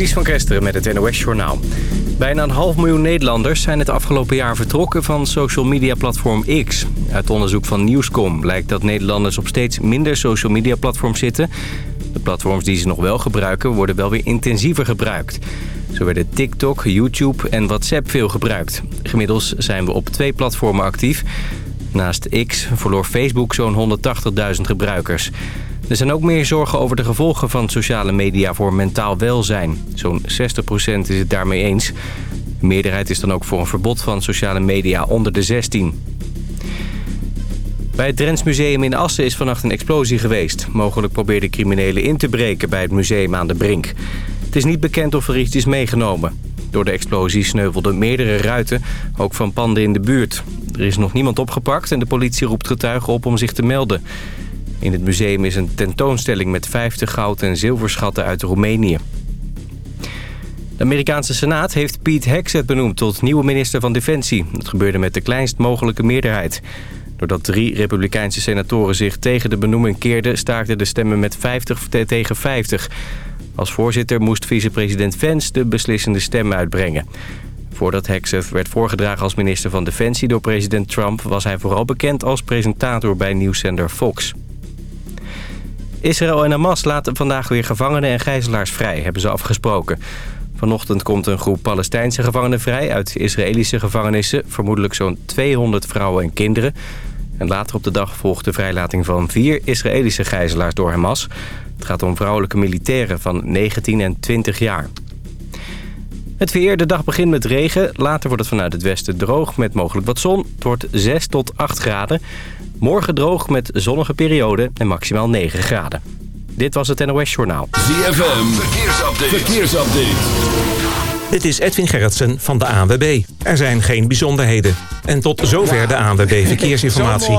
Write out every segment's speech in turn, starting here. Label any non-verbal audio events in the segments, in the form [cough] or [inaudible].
Ties van Kesteren met het NOS-journaal. Bijna een half miljoen Nederlanders zijn het afgelopen jaar vertrokken van social media platform X. Uit onderzoek van Nieuwscom blijkt dat Nederlanders op steeds minder social media platforms zitten. De platforms die ze nog wel gebruiken worden wel weer intensiever gebruikt. Zo werden TikTok, YouTube en WhatsApp veel gebruikt. Gemiddels zijn we op twee platformen actief. Naast X verloor Facebook zo'n 180.000 gebruikers. Er zijn ook meer zorgen over de gevolgen van sociale media voor mentaal welzijn. Zo'n 60% is het daarmee eens. De meerderheid is dan ook voor een verbod van sociale media onder de 16. Bij het Drents Museum in Assen is vannacht een explosie geweest. Mogelijk probeerden criminelen in te breken bij het museum aan de Brink. Het is niet bekend of er iets is meegenomen. Door de explosie sneuvelden meerdere ruiten, ook van panden in de buurt. Er is nog niemand opgepakt en de politie roept getuigen op om zich te melden. In het museum is een tentoonstelling met 50 goud- en zilverschatten uit Roemenië. De Amerikaanse Senaat heeft Pete Hegseth benoemd tot nieuwe minister van Defensie. Dat gebeurde met de kleinst mogelijke meerderheid. Doordat drie republikeinse senatoren zich tegen de benoeming keerden... staakten de stemmen met 50 tegen 50. Als voorzitter moest vicepresident Vance de beslissende stem uitbrengen. Voordat Hegseth werd voorgedragen als minister van Defensie door president Trump... was hij vooral bekend als presentator bij nieuwszender Fox. Israël en Hamas laten vandaag weer gevangenen en gijzelaars vrij, hebben ze afgesproken. Vanochtend komt een groep Palestijnse gevangenen vrij uit Israëlische gevangenissen. Vermoedelijk zo'n 200 vrouwen en kinderen. En later op de dag volgt de vrijlating van vier Israëlische gijzelaars door Hamas. Het gaat om vrouwelijke militairen van 19 en 20 jaar. Het weer, de dag begint met regen. Later wordt het vanuit het westen droog met mogelijk wat zon. Het wordt 6 tot 8 graden. Morgen droog met zonnige periode en maximaal 9 graden. Dit was het NOS Journaal. ZFM, verkeersupdate. verkeersupdate. Dit is Edwin Gerritsen van de ANWB. Er zijn geen bijzonderheden. En tot zover de ANWB Verkeersinformatie.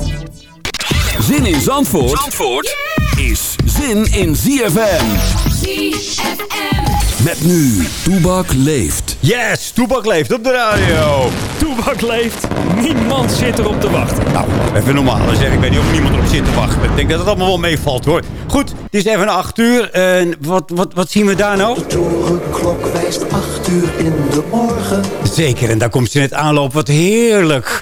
Zin in Zandvoort, Zandvoort is zin in ZFM. ZFM. Met nu, Toebak leeft. Yes, Toebak leeft op de radio. Toebak leeft. Niemand zit erop te wachten. Nou, even normaal dan zeg ik. weet niet of niemand erop zit te wachten. Ik denk dat het allemaal wel meevalt hoor. Goed, het is even 8 uur. En wat, wat, wat zien we daar nou? De torenklok wijst 8 uur in de morgen. Zeker, en daar komt ze net aanlopen. Wat heerlijk.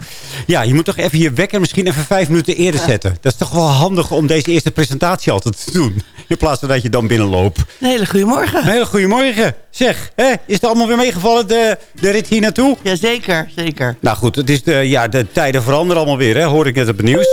Ja, je moet toch even je wekker misschien even vijf minuten eerder zetten. Dat is toch wel handig om deze eerste presentatie altijd te doen. In plaats van dat je dan binnenloopt. Een hele goede morgen. Een hele goede morgen. Zeg, hè, is het allemaal weer meegevallen, de, de rit hier naartoe? Jazeker, zeker. Nou goed, het is de, ja, de tijden veranderen allemaal weer, hè? hoor ik net op het nieuws.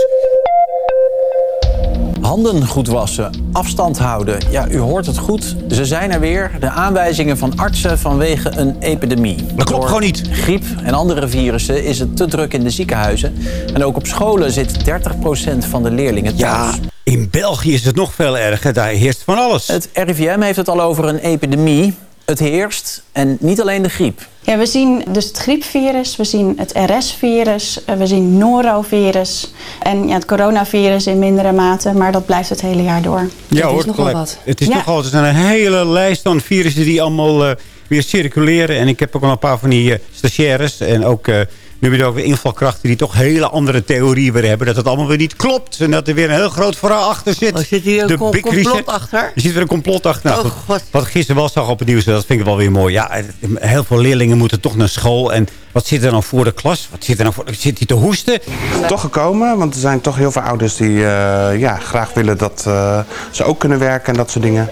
Handen goed wassen, afstand houden. Ja, u hoort het goed. Ze zijn er weer. De aanwijzingen van artsen vanwege een epidemie. Dat klopt Door gewoon niet. Griep en andere virussen is het te druk in de ziekenhuizen. En ook op scholen zit 30% van de leerlingen Ja, thuis. in België is het nog veel erger. Daar heerst van alles. Het RIVM heeft het al over een epidemie. Het heerst en niet alleen de griep. Ja, we zien dus het griepvirus, we zien het RS-virus, eh, we zien norovirus en ja, het coronavirus in mindere mate, maar dat blijft het hele jaar door. Ja, is hoor, nogal gelijk. wat. Het is Ja. nogal, er zijn een hele lijst van virussen die allemaal eh, weer circuleren. En ik heb ook al een paar van die eh, stagiaires. En ook, eh, nu heb je ook weer invalkrachten die toch hele andere theorieën weer hebben. Dat het allemaal weer niet klopt. En dat er weer een heel groot verhaal achter zit. Oh, zit hier een De complot Reset. achter? Er zit weer een complot achter. Nou, Oh, wat ik gisteren wel zag op het nieuws, dat vind ik wel weer mooi. Ja, heel veel leerlingen moeten toch naar school. En wat zit er nou voor de klas? Wat zit er nou voor? Zit hij te hoesten? toch gekomen, want er zijn toch heel veel ouders die eh, ja, graag willen dat eh, ze ook kunnen werken en dat soort dingen.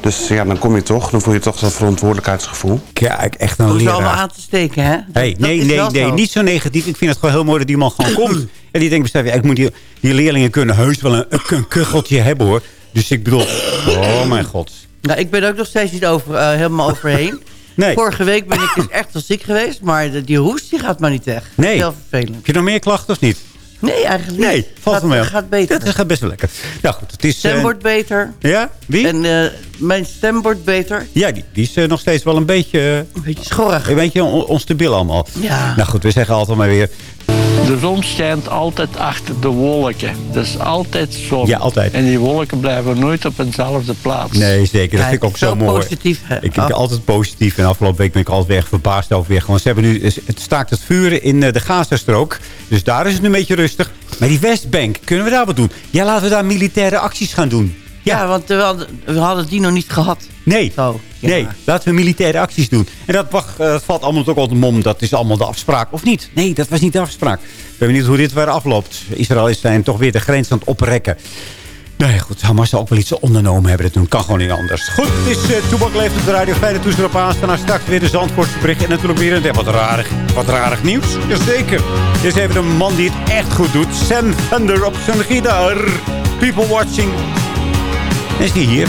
Dus ja, dan kom je toch, dan voel je toch zo'n verantwoordelijkheidsgevoel. Kijk, echt een Om ze allemaal leraar. aan te steken, hè? Hey, Dat nee, nee, nee, zo. niet zo negatief. Ik vind het gewoon heel mooi dat die man gewoon komt. [clears throat] En die denkt, besef je, ik moet die, die leerlingen kunnen heus wel een, een kucheltje hebben hoor. Dus ik bedoel, oh mijn god. Nou, ik ben er ook nog steeds niet over, eh, helemaal overheen. [laughs] Nee. Vorige week ben ik dus echt wel ziek geweest, maar die hoest die gaat maar niet weg. Nee. Heel vervelend. Heb je nog meer klachten of niet? Nee, eigenlijk niet. Nee, valt gaat, wel mee. gaat beter. Dat gaat best wel lekker. Nou goed, het is... stem eh, wordt beter. Ja? Wie? En eh, mijn stem wordt beter. Ja, die, die is eh, nog steeds wel een beetje... Een beetje schorrig. een beetje on- onstabiel allemaal. Ja. Nou goed, we zeggen altijd maar weer... De zon schijnt altijd achter de wolken. Dat is altijd zon. Ja, altijd. En die wolken blijven nooit op eenzelfde plaats. Nee, zeker. Dat vind ik ook zo, mooi. positief, hè? Ik vind Oh. altijd positief. En afgelopen week ben ik altijd weer echt verbaasd over weer. Gewoon, ze hebben nu, het staakt het vuren in eh, de Gazastrook. Dus daar is het nu een beetje rustig. Maar die Westbank, kunnen we daar wat doen? Ja, laten we daar militaire acties gaan doen. Ja, want we hadden, we hadden die nog niet gehad. Nee, Zo, ja. nee, laten we militaire acties doen. En dat, wacht, eh, dat valt allemaal ook op de mom. Dat is allemaal de afspraak. Of niet? Nee, dat was niet de afspraak. Ik ben benieuwd hoe dit weer afloopt. Israël is zijn toch weer de grens aan het oprekken. Nee, goed. Hamas zal ook wel iets ondernomen hebben. Dat doen kan gewoon niet anders. Goed, het is uh, Toebak leeft op de radio. Fijne toestel op aanstaan. Nou, straks weer de Zandvoortse bericht. En natuurlijk weer een wat rarig, wat rarig nieuws. Jazeker. Dit is even een man die het echt goed doet. Sam Thunder op zijn gitaar. People watching. Is die hier?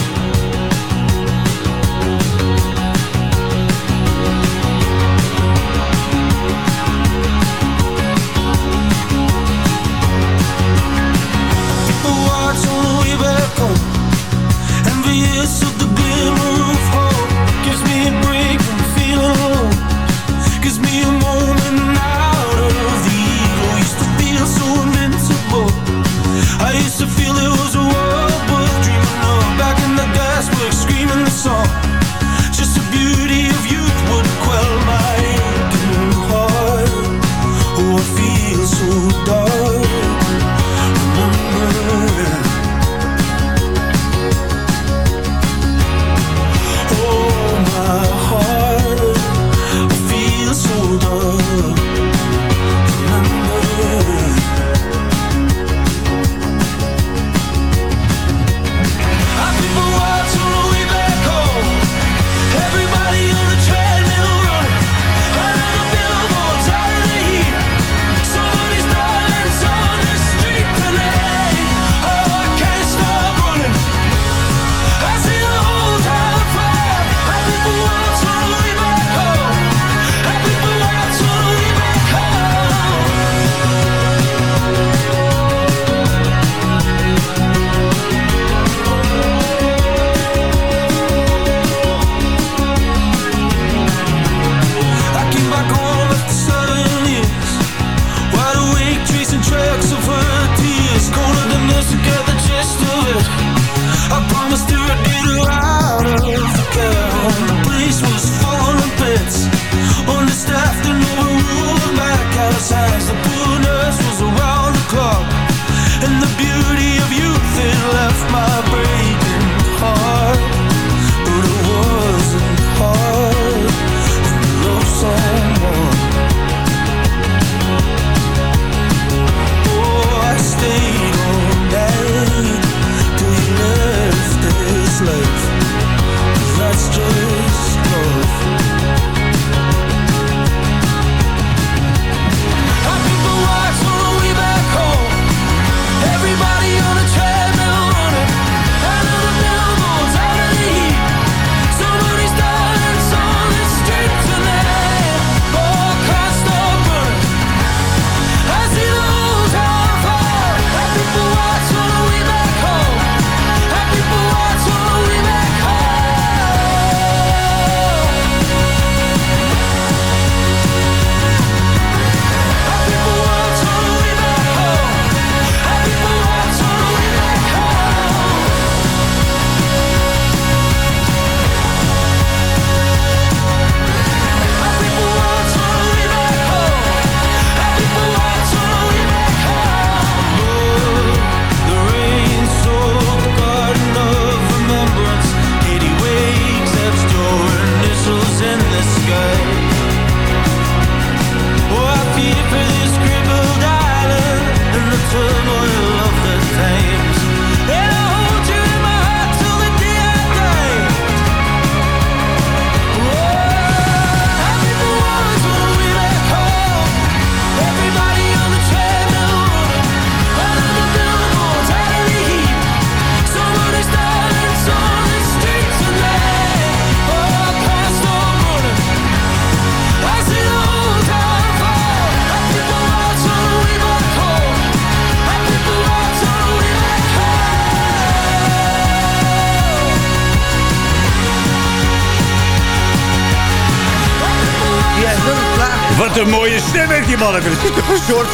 Er zit toch een soort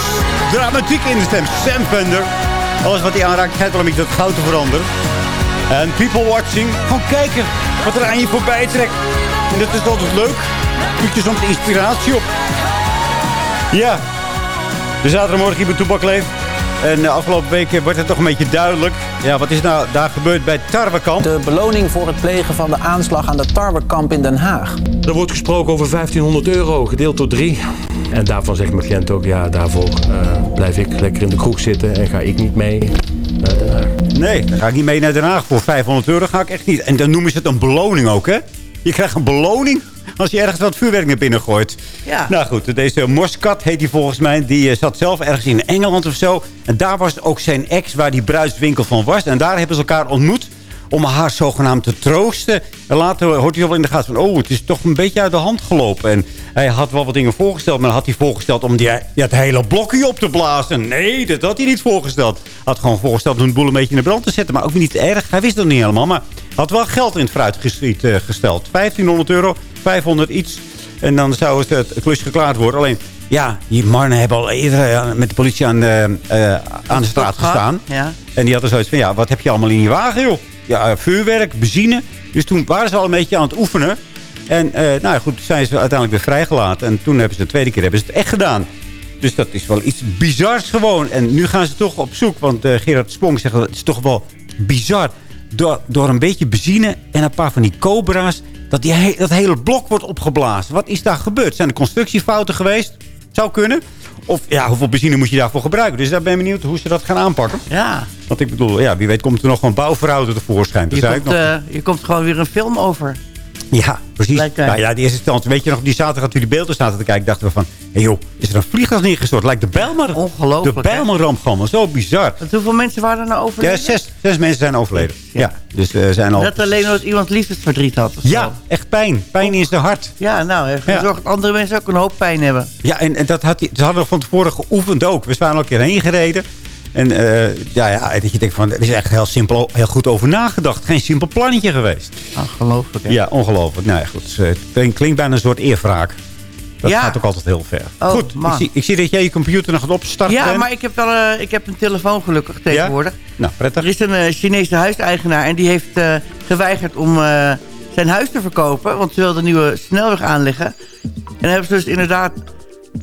dramatiek in de stem. Sam Fender. Alles wat hij aanraakt, gaat wel een beetje dat goud te veranderen. En people watching. Gewoon kijken wat er aan je voorbij trekt. En dat is altijd leuk. Doet je soms inspiratie op. Ja. De zaterdagmorgen hier bij Toepak Leef. En de afgelopen weken wordt het toch een beetje duidelijk. Ja, wat is nou daar gebeurd bij Tarwekamp? De beloning voor het plegen van de aanslag aan de Tarwekamp in Den Haag. Er wordt gesproken over 1500 euro, gedeeld door drie. En daarvan zegt mijn cliënt ook, ja, daarvoor eh, blijf ik lekker in de kroeg zitten en ga ik niet mee naar Den Haag. Nee, dan ga ik niet mee naar Den Haag. Voor 500 euro ga ik echt niet. En dan noemen ze het een beloning ook, hè? Je krijgt een beloning als je ergens wat vuurwerk naar binnen gooit. Ja. Nou goed, deze Moskat heet hij volgens mij. Die eh, zat zelf ergens in Engeland of zo. En daar was ook zijn ex waar die bruiswinkel van was. En daar hebben ze elkaar ontmoet om haar zogenaamd te troosten. En later hoort hij wel in de gaten van... oh, het is toch een beetje uit de hand gelopen. En hij had wel wat dingen voorgesteld... maar had hij voorgesteld om die, ja, het hele blokje op te blazen. Nee, dat had hij niet voorgesteld. Hij had gewoon voorgesteld om het boel een beetje in de brand te zetten. Maar ook niet erg. Hij wist het niet helemaal. Maar had wel geld in het fruitgeschiet uh, gesteld. 1500 euro, 500 iets. En dan zou het, het klus geklaard worden. Alleen, ja, die mannen hebben al eerder uh, met de politie aan de, uh, aan de straat gestaan. Ja. En die hadden zoiets van, ja, wat heb je allemaal in je wagen, joh? Ja, vuurwerk, benzine. Dus toen waren ze al een beetje aan het oefenen. En nou ja, goed, zijn ze uiteindelijk weer vrijgelaten. En toen hebben ze de tweede keer hebben ze het echt gedaan. Dus dat is wel iets bizars gewoon. En nu gaan ze toch op zoek. Want Gerard Sprong zegt, het is toch wel bizar door, door een beetje benzine en een paar van die cobra's... dat die dat hele blok wordt opgeblazen. Wat is daar gebeurd? Zijn er constructiefouten geweest? Zou kunnen. Of ja, hoeveel benzine moet je daarvoor gebruiken? Dus daar ben ik benieuwd hoe ze dat gaan aanpakken. Ja. Want ik bedoel, ja, wie weet komt er nog gewoon bouwverhouden tevoorschijn. Je komt, nog... uh, je komt gewoon weer een film over. Ja, precies. Nou ja, de eerste weet je nog, die zaterdag toen die beelden zaten te kijken, dachten we van, hé hey joh, is er een vliegtuig neergestort? Lijkt de Bijlmer. Ongelooflijk. De Bijlmerramp gewoon, zo bizar. Want hoeveel mensen waren er nou overleden? Ja, zes, zes mensen zijn overleden. Ja, ja dus uh, zijn al... Net alleen omdat iemand liefdesverdriet had. Ja, zo. echt pijn. Pijn in zijn hart. Ja, nou, heeft gezorgd ja. dat andere mensen ook een hoop pijn hebben. Ja, en, en dat had ze hadden van tevoren geoefend ook. We waren al een keer heen gereden. En uh, ja, ja, dat je denkt van, er is echt heel simpel, heel goed over nagedacht. Geen simpel plannetje geweest. Ongelooflijk, hè? Ja, ongelooflijk. Nou ja, goed. Het klinkt bijna een soort eerwraak. Dat ja. gaat ook altijd heel ver. Oh, goed, ik zie, ik zie, dat jij je computer nog gaat opstarten. Ja, maar ik heb, wel, uh, ik heb een telefoon gelukkig tegenwoordig. Ja? Nou, prettig. Er is een uh, Chinese huiseigenaar en die heeft uh, geweigerd om zijn huis te verkopen. Want ze wilde een nieuwe snelweg aanleggen. En hebben ze dus inderdaad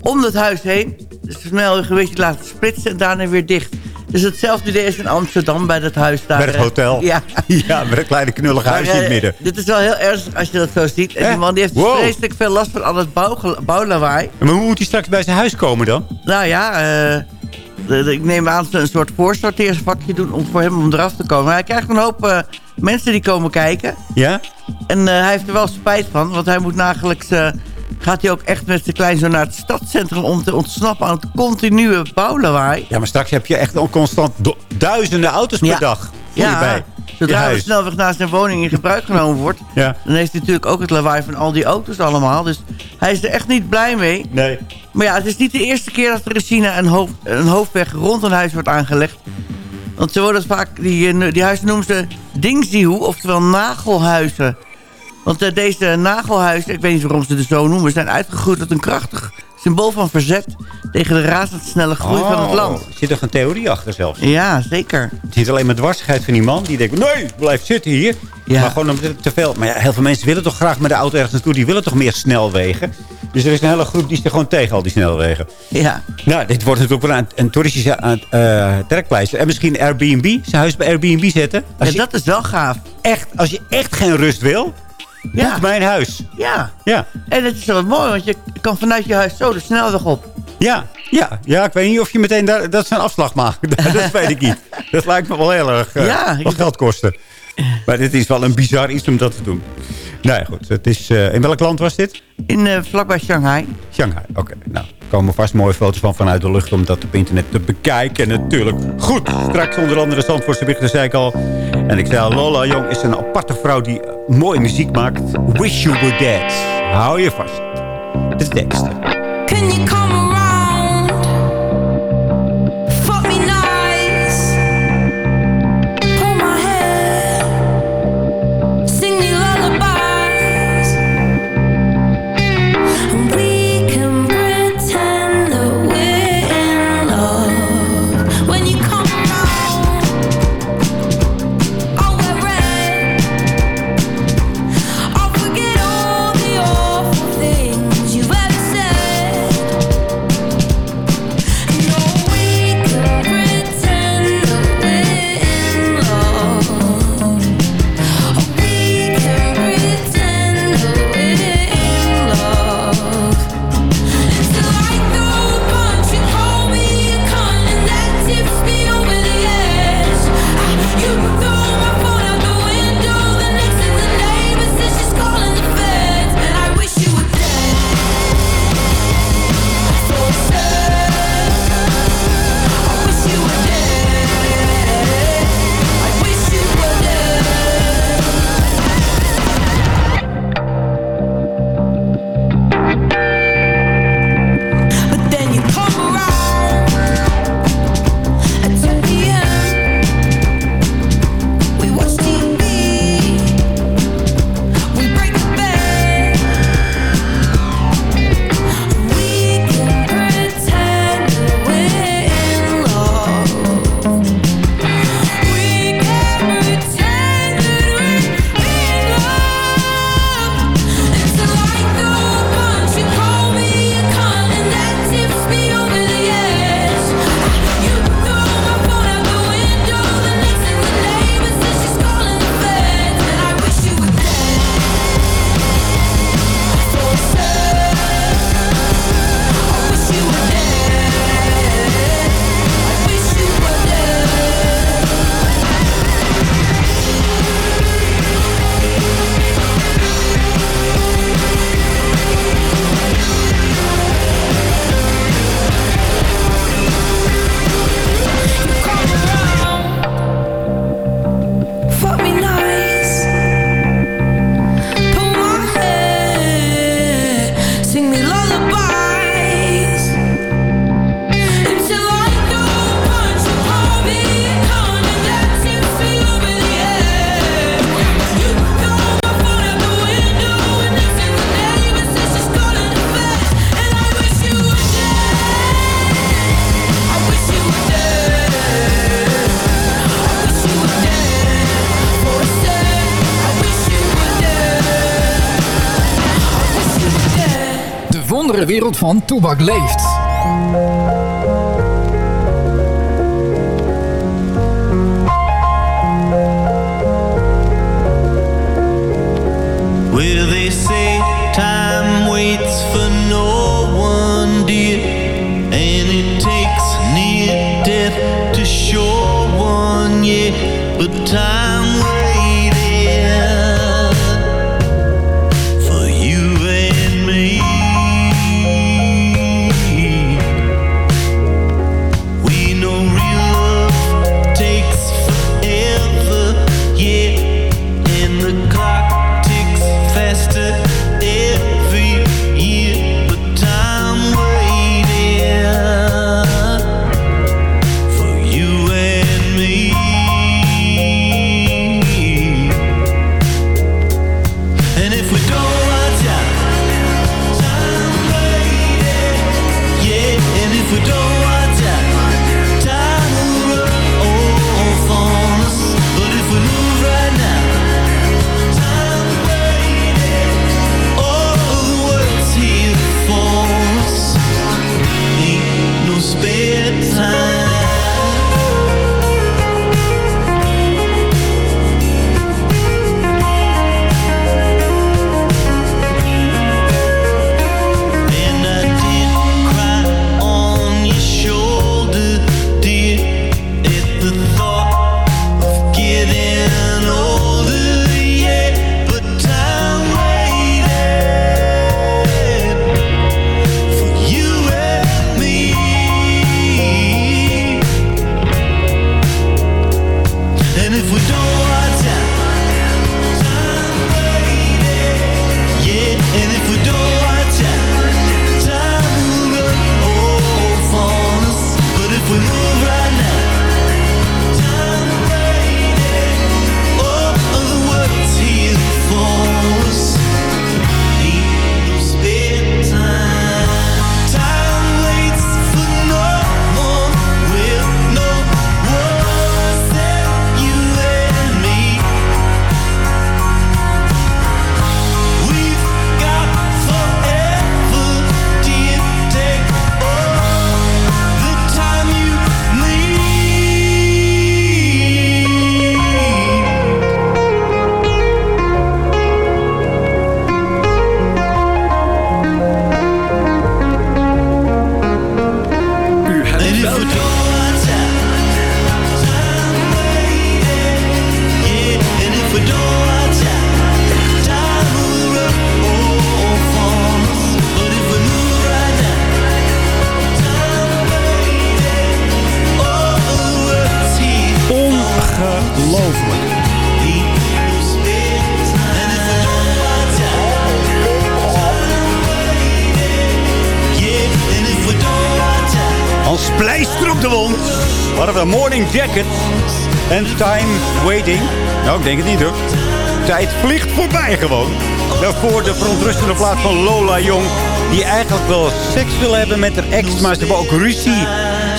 om het huis heen de snelweg een beetje laten splitsen en daarna weer dicht. Dus hetzelfde idee is in Amsterdam bij dat huis daar. Bij het hotel. Ja. [laughs] ja, met een kleine knullige huis in het midden. Dit is wel heel ernstig als je dat zo ziet. En die man die heeft wow. vreselijk veel last van al het bouw, bouwlawaai. Maar hoe moet hij straks bij zijn huis komen dan? Nou ja, uh, de, ik neem aan dat ze een soort voorsorteersvakje doen om voor hem om eraf te komen. Hij krijgt een hoop uh, mensen die komen kijken. Ja? En uh, hij heeft er wel spijt van, want hij moet nagelijks gaat hij ook echt met zijn kleinzoon naar het stadscentrum... om te ontsnappen aan het continue bouwlawaai. Ja, maar straks heb je echt constant duizenden auto's per ja. dag. Ja, bij. zodra de snelweg naast zijn woning in gebruik genomen wordt... [laughs] ja. dan heeft hij natuurlijk ook het lawaai van al die auto's allemaal. Dus hij is er echt niet blij mee. Nee. Maar ja, het is niet de eerste keer dat er in China een, hoofd, een hoofdweg rond een huis wordt aangelegd. Want ze worden vaak, die, die huizen noemen ze Dingzihu, oftewel nagelhuizen... Want uh, deze nagelhuizen, ik weet niet waarom ze het zo noemen... zijn uitgegroeid tot een krachtig symbool van verzet... tegen de razendsnelle groei oh, van het land. Er zit toch een theorie achter zelfs? Ja, zeker. Het zit alleen met dwarsigheid van die man. Die denkt, nee, blijf zitten hier. Ja. Maar gewoon te veel. Maar ja, heel veel mensen willen toch graag met de auto ergens naartoe. Die willen toch meer snelwegen. Dus er is een hele groep die is er gewoon tegen al die snelwegen. Ja. Nou, dit wordt natuurlijk wel een, een toeristische uh, trekpleister. En misschien Airbnb. Zijn huis bij Airbnb zetten. Als ja, je, dat is wel gaaf. Echt, als je echt geen rust wil... Ja. Boek mijn huis. Ja. ja. En het is wel mooi, want je kan vanuit je huis zo de snelweg op. Ja, ja, ja ik weet niet of je meteen daar, dat zijn afslag maakt. [laughs] dat weet ik niet. Dat lijkt me wel heel erg uh, ja, wat geld kosten. Maar dit is wel een bizar iets om dat te doen. Nou ja, goed. Het is, uh, in welk land was dit? In, uh, vlakbij Shanghai. Shanghai, oké. Okay. Nou, er komen vast mooie foto's van vanuit de lucht om dat op internet te bekijken. Natuurlijk. Goed, straks onder andere Zandvoortse berichten, zei ik al. En ik zei al, Lola Jong is een aparte vrouw die mooie muziek maakt. Wish You Were Dead. Hou je vast. De tekst. Can you come wereld van Toebak leeft. Morning jacket. En time waiting. Nou, ik denk het niet hoor. Tijd vliegt voorbij gewoon. Daarvoor de verontrustende plaat van Lola Jong. Die eigenlijk wel seks wil hebben met haar ex. Maar ze hebben ook ruzie.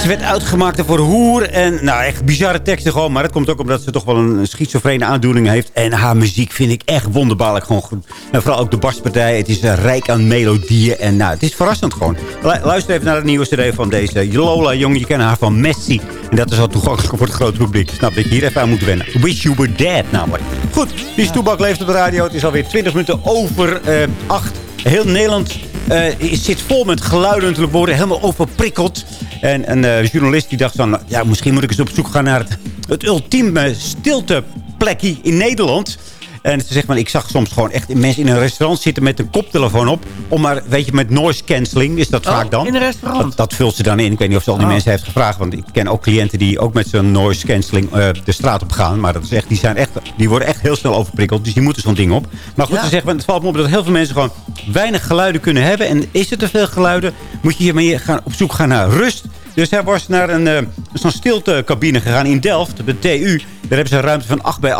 Ze werd uitgemaakt voor hoer. En nou, echt bizarre teksten gewoon. Maar dat komt ook omdat ze toch wel een schizofrene aandoening heeft. En haar muziek vind ik echt wonderbaarlijk gewoon goed. En vooral ook de baspartij. Het is eh, rijk aan melodieën. En nou, het is verrassend gewoon. Lu- Luister even naar het nieuwe cd van deze Lola Jong. Je kent haar van Messi. En dat is al toegankelijk voor het grote publiek. Snap dat je hier even aan moet wennen. Wish You Were Dead namelijk. Goed, die Stoebak leeft op de radio. Het is alweer 20 minuten over eh 8. Heel Nederland eh, zit vol met geluiden natuurlijk. worden helemaal overprikkeld. En een eh, journalist die dacht van... Ja, misschien moet ik eens op zoek gaan naar het, het ultieme stilteplekje in Nederland. En ze zegt van, ik zag soms gewoon echt mensen in een restaurant zitten met een koptelefoon op. Om maar, weet je, met noise cancelling is dat Oh, vaak dan. in een restaurant? Dat, dat vult ze dan in. Ik weet niet of ze al die Oh. mensen heeft gevraagd. Want ik ken ook cliënten die ook met zo'n noise cancelling eh, de straat op gaan. Maar dat is echt, die, zijn echt, die worden echt heel snel overprikkeld. Dus die moeten zo'n ding op. Maar goed, Ja. ze zegt, het valt me op dat heel veel mensen gewoon weinig geluiden kunnen hebben. En is er te veel geluiden, moet je hiermee gaan, op zoek gaan naar rust. Dus hij was naar een eh, zo'n stiltecabine gegaan in Delft, de TU. Daar hebben ze een ruimte van 8 bij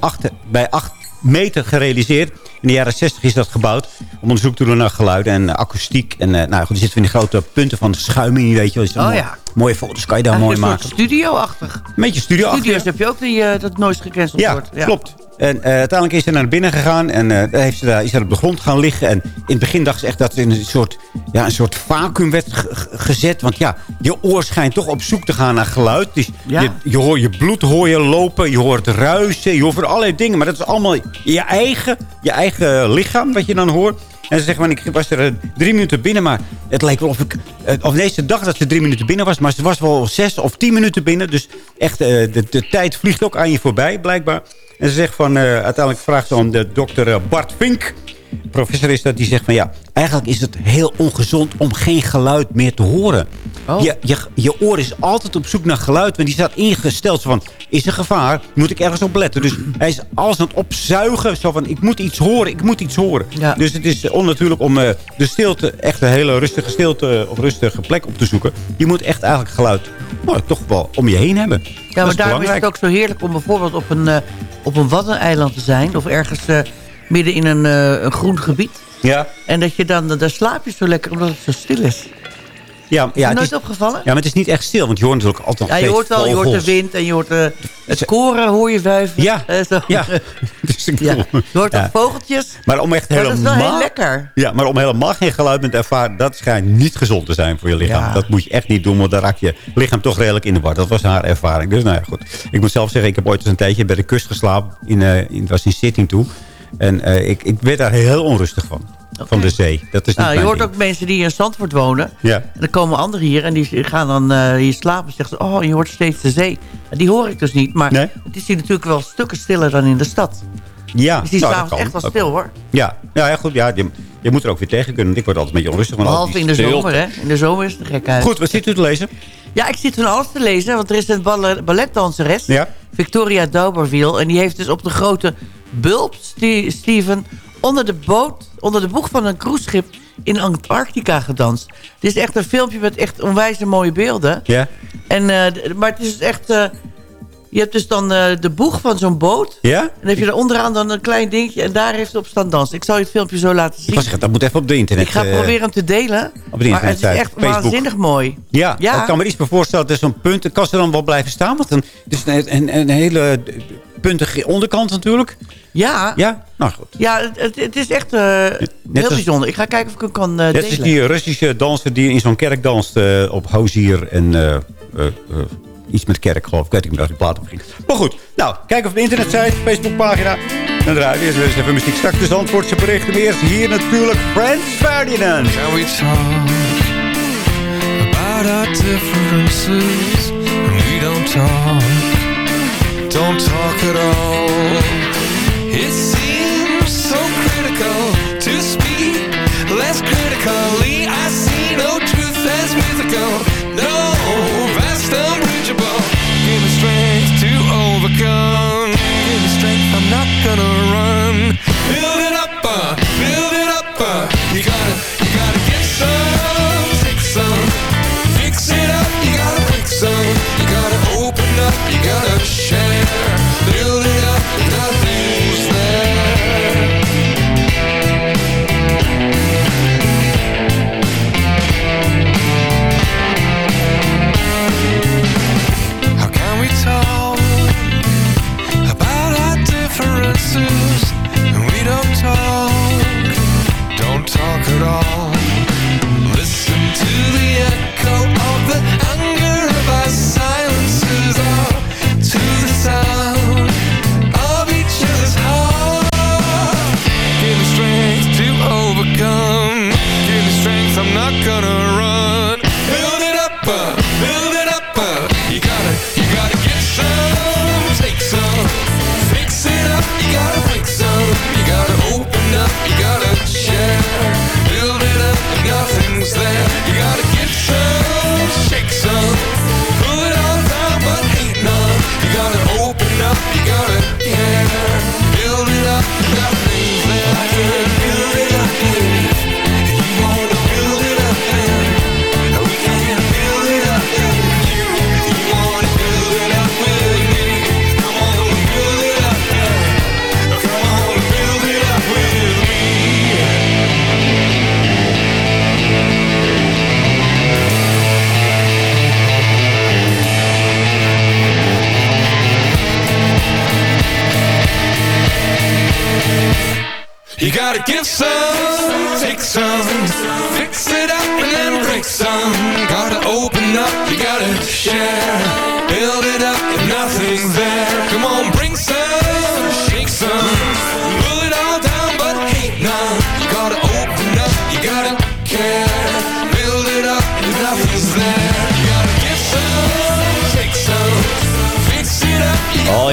8, bij 8 meter gerealiseerd. In de jaren 60 is dat gebouwd. Om onderzoek te doen naar geluiden en akoestiek. En eh, nou goed, er zitten van die grote punten van schuim in, weet je wel. Dus Oh mooi- ja. Mooie foto's kan je daar mooi een soort maken. studio-achtig. Een beetje studio Studio's heb je ook die, eh, dat nooit gecanceld Ja, wordt. klopt. En eh, uiteindelijk is ze naar binnen gegaan en daar heeft ze daar, is ze op de grond gaan liggen. En in het begin dacht ze echt dat ze in een soort, ja, een soort vacuüm werd ge- ge- gezet. Want ja, je oor schijnt toch op zoek te gaan naar geluid. Dus Ja. je, je, hoort je bloed hoor je lopen, je hoort ruisen, je hoort allerlei dingen. Maar dat is allemaal je eigen, je eigen lichaam wat je dan hoort. En ze zegt, ik was er eh, drie minuten binnen, maar het leek wel of ik... of nee, ze dacht dat ze drie minuten binnen was, maar ze was wel zes of tien minuten binnen. Dus echt, de, de tijd vliegt ook aan je voorbij, blijkbaar. En ze zegt van, eh, uiteindelijk vraagt aan de dokter eh, Bart Vink... Professor is dat, die zegt van ja, eigenlijk is het heel ongezond om geen geluid meer te horen. Oh. Je, je, je oor is altijd op zoek naar geluid, want die staat ingesteld zo van, is er gevaar? Moet ik ergens op letten? Dus hij is alles aan het opzuigen, zo van, ik moet iets horen, ik moet iets horen. Dus het is onnatuurlijk om eh, de stilte, echt een hele rustige stilte of rustige plek op te zoeken. Je moet echt eigenlijk geluid, nou, toch wel om je heen hebben. Ja, maar daarom is het ook zo heerlijk om bijvoorbeeld op een, eh, op een waddeneiland te zijn. Of ergens eh, midden in een, eh, een groen gebied. Ja. En dat je dan, daar slaap je zo lekker omdat het zo stil is. Ja, Is ja, nooit is, opgevallen? ja, maar het is niet echt stil, want je hoort natuurlijk altijd Ja, je hoort wel, je hoort de wind en je hoort eh, het koren hoor je wuiven. Ja, Eh, zo. ja. [laughs] Dus ik Ja. bedoel- Je hoort Ja. vogeltjes. Maar om echt helemaal... dat is wel heel lekker. Ja, maar om helemaal geen geluid meer te ervaren... dat schijnt niet gezond te zijn voor je lichaam. Ja. Dat moet je echt niet doen, want dan raak je lichaam toch redelijk in de war. Dat was haar ervaring. Dus nou ja, goed. Ik moet zelf zeggen, ik heb ooit eens een tijdje bij de kust geslapen. In, eh, in, het was in Sitting toe. En ik, ik werd daar heel onrustig van. Van de zee. Dat is Nou, je hoort ding. ook mensen die in Zandvoort wonen. Ja. En dan komen anderen hier en die gaan dan eh, hier slapen. En zeggen ze, oh, je hoort steeds de zee. En die hoor ik dus niet. Maar het is hier natuurlijk wel stukken stiller dan in de stad. Ja, Dus die nou, echt wel stil, hoor. Ja, ja, ja goed. Ja, je, je moet er ook weer tegen kunnen. Ik word altijd een beetje onrustig. Behalve in de stilte. zomer, hè. In de zomer is het gek uit. Goed, wat zit u te lezen? Ja, ik zit van alles te lezen. Want er is een balle- balletdanseres. Ja. Victoria Dauberville. En die heeft dus op de grote bulp, Ste- Steven... onder de boot, onder de boeg van een cruiseschip... in Antarctica gedanst. Het is echt een filmpje met echt onwijs mooie beelden. Ja. En, eh, maar het is dus echt... eh, je hebt dus dan eh, de boeg van zo'n boot. Ja? En dan heb je er onderaan dan een klein dingetje. En daar heeft ze op staan dansen. Ik zal je het filmpje zo laten Ik zien. was dat moet even op de internet. Ik ga proberen hem te delen. op de maar het is echt Facebook. waanzinnig mooi. Ja, Ja. ik kan me iets meer voorstellen. Dat is zo'n punt. Kan ze dan wel blijven staan? Want is een, een, een hele puntige onderkant natuurlijk. Ja. Ja, nou goed. Ja, het, het- is echt eh, heel als- bijzonder. Ik ga kijken of ik hem kan eh, Net delen. als die Russische danser die in zo'n kerk danst eh, op Hozier en eh, eh, eh, iets met kerk geloof ik. Ik weet niet meer die plaat op ging. Maar goed, nou, kijk op de internetsite, Facebookpagina. Dan draaien we eerst weer eens even muziek. Straks dus Zandvoortse berichten. Maar eerst hier natuurlijk Frans Ferdinand. Can we talk about our differences? We don't talk, don't talk at all. It seems so critical to speak less critically. I see no truth as mythical, no vast unbridgeable. Give me strength to overcome. Give me strength, I'm not gonna run. Build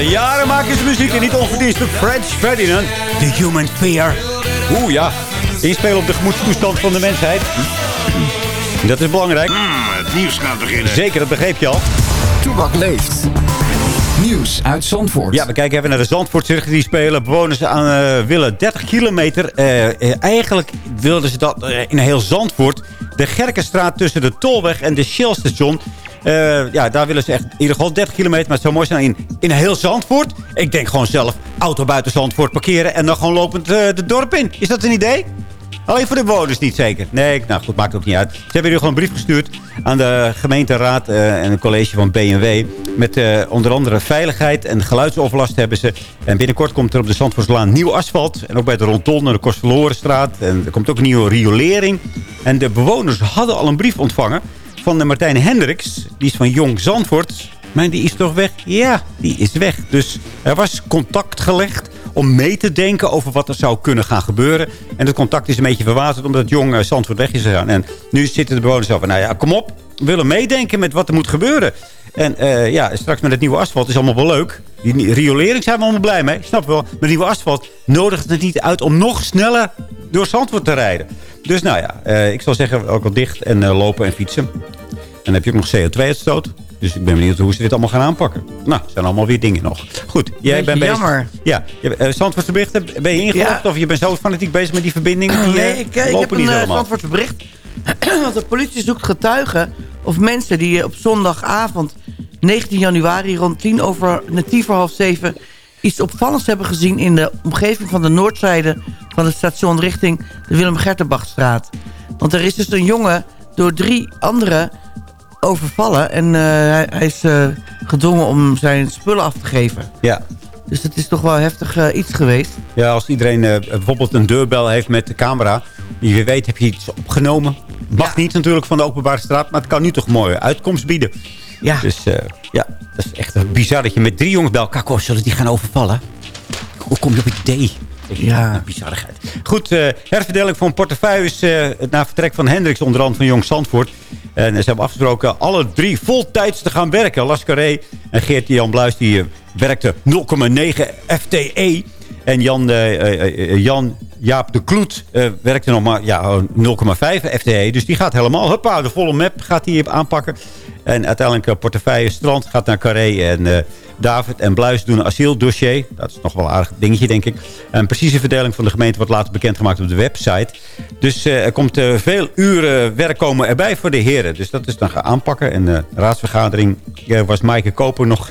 jaren maken ze muziek en niet onverdienstelijk. French Ferdinand, The Human Fear. Oeh ja, inspelen op de gemoedstoestand van de mensheid. [clears throat] Dat is belangrijk. het nieuws gaat beginnen. Zeker, dat begreep je al. Toebak leeft. Nieuws uit Zandvoort. Ja, we kijken even naar de Zandvoortse die spelen. Bewoners aan, eh, willen 30 kilometer. Eh, eh, eigenlijk wilden ze dat in heel Zandvoort. De Gerkenstraat tussen de Tolweg en de Shell-station. Eh, ja, daar willen ze echt in ieder geval 30 kilometer. Maar het zou mooi zijn in, in heel Zandvoort. Ik denk gewoon zelf auto buiten Zandvoort parkeren... en dan gewoon lopend eh, de dorp in. Is dat een idee? Alleen voor de bewoners niet zeker. Nee, nou goed, maakt ook niet uit. Ze hebben hier gewoon een brief gestuurd aan de gemeenteraad eh, en een college van BMW. Met onder andere veiligheid en geluidsoverlast hebben ze. En binnenkort komt er op de Zandvoortslaan nieuw asfalt. En ook bij de Rondon en de Kostverlorenstraat. En er komt ook nieuwe riolering. En de bewoners hadden al een brief ontvangen van de Martijn Hendricks. Die is van Jong Zandvoort. Maar die is toch weg? Ja, die is weg. Dus er was contact gelegd om mee te denken over wat er zou kunnen gaan gebeuren. En dat contact is een beetje verwaterd omdat Jong eh, Zandvoort weg is gegaan. En nu zitten de bewoners van, nou ja, kom op. We willen meedenken met wat er moet gebeuren. En eh, ja, straks met het nieuwe asfalt is allemaal wel leuk. Die riolering zijn we allemaal blij mee. Snap wel? Met nieuwe asfalt nodigt het niet uit om nog sneller door Zandvoort te rijden. Dus nou ja, eh, ik zal zeggen ook wel dicht en eh, lopen en fietsen. En dan heb je ook nog CO2-uitstoot. Dus ik ben benieuwd hoe ze dit allemaal gaan aanpakken. Nou, er zijn allemaal weer dingen nog. Goed, jij bent bezig. jammer. Ja, berichten. Ben je ingelogd Ja. of je bent zo fanatiek bezig met die verbindingen? Die, Nee, ik, heb een niet uh, helemaal. [clears throat] Want de politie zoekt getuigen of mensen die op zondagavond 19 januari rond tien over net tien voor half zeven iets opvallends hebben gezien in de omgeving van de noordzijde van het station richting de Willem Gertenbachstraat. Want er is dus een jongen door drie anderen overvallen en eh, hij, hij is eh, gedwongen om zijn spullen af te geven. Ja. Dus het is toch wel heftig eh, iets geweest. Ja, als iedereen bijvoorbeeld een deurbel heeft met de camera... die je weet, heb je iets opgenomen. Mag niet natuurlijk van de openbare straat... maar het kan nu toch mooie uitkomst bieden. Ja. Dus eh, ja, dat is echt een bizar dat je met drie jongens bij elkaar komt. Zullen die gaan overvallen? Hoe kom je op het idee? Ja. Bizarigheid. Goed, eh, herverdeling van portefeuilles eh, na vertrek van Hendricks, onder andere van Jong Zandvoort. En ze hebben afgesproken alle drie voltijds te gaan werken. Las Carré en Geert-Jan Bluis die, werkte 0,9 FTE. En Jan, eh, eh, eh, Jan Jaap de Kloet werkte nog maar ja, 0,5 FTE. Dus die gaat helemaal, huppa, de volle map gaat hij aanpakken. En uiteindelijk portefeuille Strand gaat naar Carré. En David en Bluis doen een asieldossier. Dat is nog wel een aardig dingetje, denk ik. Een precieze verdeling van de gemeente wordt later bekendgemaakt op de website. Dus er komt veel uren werk komen erbij voor de heren. Dus dat is dan gaan aanpakken. En de raadsvergadering was Maaike Koper nog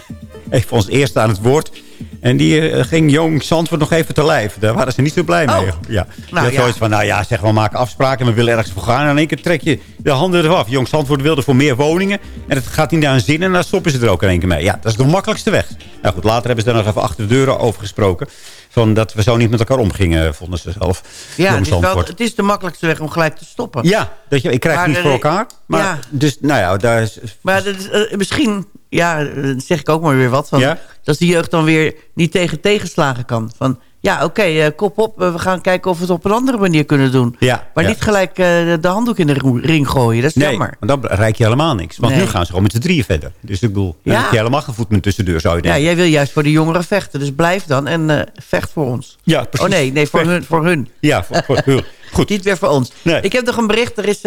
even ons eerste aan het woord. En die eh, ging Jong Zandvoort nog even te lijf. Daar waren ze niet zo blij mee. Ja. Die Nou, ja. zoiets van, nou ja, zeg, we maken afspraken en we willen ergens voor gaan. En in één keer trek je de handen eraf. Jong Zandvoort wilde voor meer woningen. En het gaat niet naar zin en dan stoppen ze er ook in één keer mee. Ja, dat is de makkelijkste weg. Nou goed, later hebben ze daar nog even achter de deuren over gesproken. Van dat we zo niet met elkaar omgingen, vonden ze zelf. Ja, het is, wel, het is de makkelijkste weg om gelijk te stoppen. Ja, dat je, ik krijg het niet voor er- elkaar. Maar, ja. Dus, nou ja, daar is... Maar dat is, eh, misschien, ja, eh, zeg ik ook maar weer wat. Van, Ja? Dat de jeugd dan weer niet tegen tegenslagen kan. Van, ja, oké, eh, kop op. we gaan kijken of we het op een andere manier kunnen doen. Ja, Maar ja. niet gelijk eh, de handdoek in de ring gooien. Dat is Nee, jammer. want dan bereik je helemaal niks. Want Nee. nu gaan ze gewoon met z'n drieën verder. Dus ik bedoel, dan Ja. heb je helemaal geen voet met tussendeur, zou je Ja, denken. jij wil juist voor de jongeren vechten. Dus blijf dan en eh, vecht voor ons. Ja, precies. Oh nee, nee voor, Vecht. hun, voor hun. Ja, voor, voor hun. Goed. [laughs] Niet weer voor ons. Nee. Ik heb nog een bericht. Er is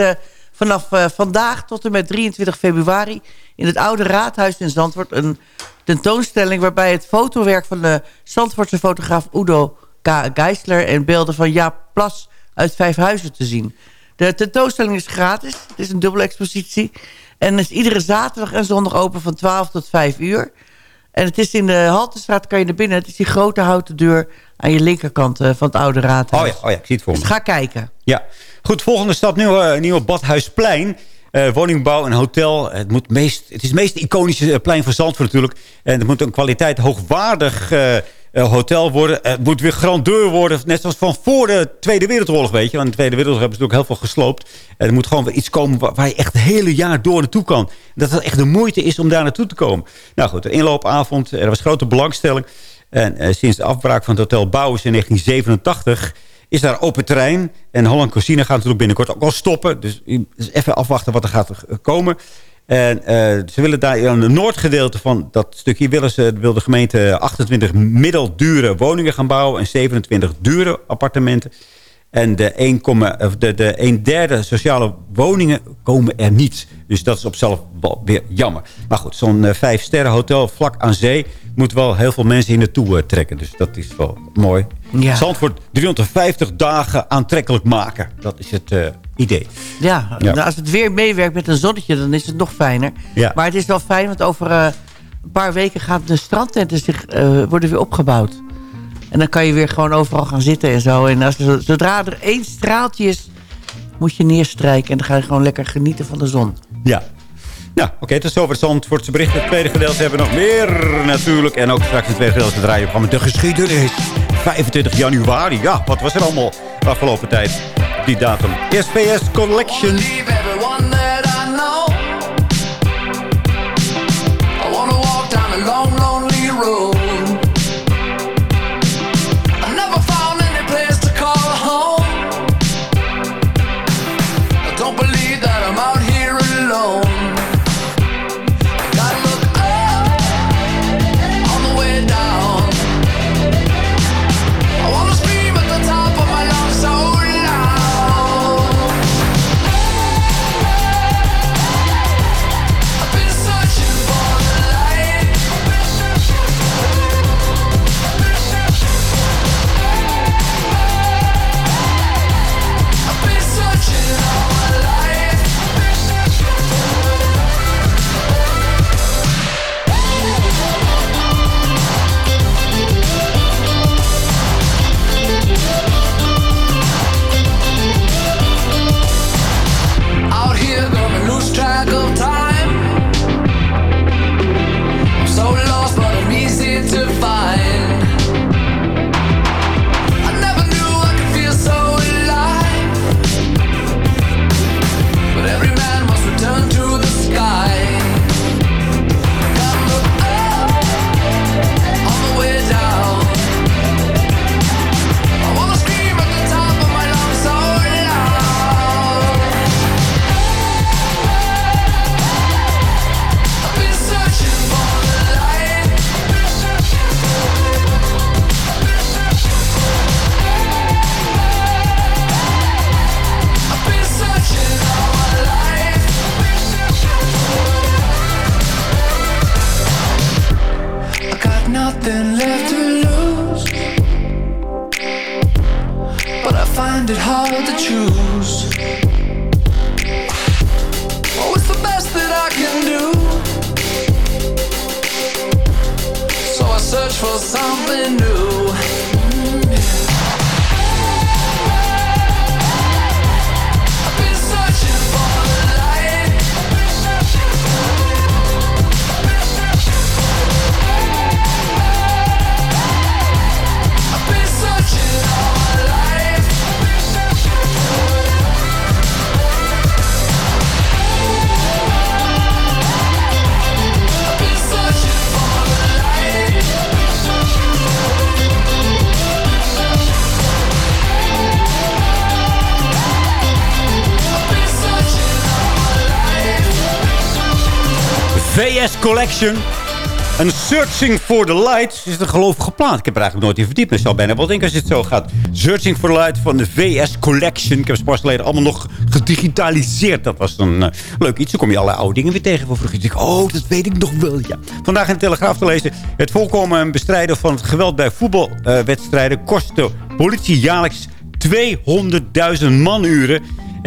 vanaf vandaag tot en met 23 februari... in het oude raadhuis in Zandvoort... een tentoonstelling waarbij het fotowerk van de Zandvoortse fotograaf Udo K. Geisler... en beelden van Jaap Plas uit Vijfhuizen te zien. De tentoonstelling is gratis. Het is een dubbele expositie. En is iedere zaterdag en zondag open van 12 tot 5 uur. En het is in de Haltestraat, kan je naar binnen. Het is die grote houten deur aan je linkerkant eh, van het oude raadhuis. Oh ja, oh ja, ik zie het voor me. Dus ga kijken. Ja, goed. Volgende stap, nieuwe, nieuwe Badhuisplein. Eh, woningbouw en hotel. Het, moet meest, het is het meest iconische eh, plein van Zandvoort natuurlijk. En het moet een kwaliteit hoogwaardig eh, hotel worden. Het moet weer grandeur worden. Net zoals van voor de Tweede Wereldoorlog, weet je. Want in de Tweede Wereldoorlog hebben ze natuurlijk heel veel gesloopt. En er moet gewoon weer iets komen waar, je echt het hele jaar door naartoe kan. Dat het echt de moeite is om daar naartoe te komen. Nou goed, de inloopavond. Er was grote belangstelling. En sinds de afbraak van het Hotel Bouwers in 1987 is daar open terrein. En Holland Casino gaat natuurlijk binnenkort ook al stoppen. Dus, even afwachten wat er gaat komen. En eh, ze willen daar aan het noordgedeelte van dat stukje... willen ze, wil de gemeente 28 middeldure woningen gaan bouwen... en 27 dure appartementen. En de 1, of de, de 1 derde sociale woningen komen er niet. Dus dat is op wel weer jammer. Maar goed, zo'n uh, vijf sterren hotel vlak aan zee... moet wel heel veel mensen hier naartoe trekken. Dus dat is wel mooi. Ja. Zandvoort 350 dagen aantrekkelijk maken. Dat is het uh, idee. Ja, Ja. nou, als het weer meewerkt met een zonnetje, dan is het nog fijner. Ja. Maar het is wel fijn, want over eh, een paar weken gaan de strandtenten zich, eh, worden weer opgebouwd. En dan kan je weer gewoon overal gaan zitten en zo. En als, zodra er één straaltje is, moet je neerstrijken. En dan ga je gewoon lekker genieten van de zon. Ja. Nou, oké, tot zover het Zandvoortse bericht. Het tweede gedeelte hebben we nog meer natuurlijk. En ook straks het tweede gedeelte draaien van de geschiedenis. 25 januari. Ja, wat was er allemaal de afgelopen tijd op die datum? SPS Collection. everyone that I know. I wanna walk down a long, lonely road. Collection. Een Searching for the Light is een gelovige plaat. Ik heb er eigenlijk nooit in verdiept. Maar zou bijna wel denken als het zo gaat. Searching for the Light van de VS Collection. Ik heb ze pas geleden allemaal nog gedigitaliseerd. Dat was een eh, leuk iets. Dan kom je allerlei oude dingen weer tegen. Van vroeger ik, oh, dat weet ik nog wel. Ja. Vandaag in de Telegraaf te lezen. Het voorkomen en bestrijden van het geweld bij voetbalwedstrijden... kost de politie jaarlijks 200.000 manuren.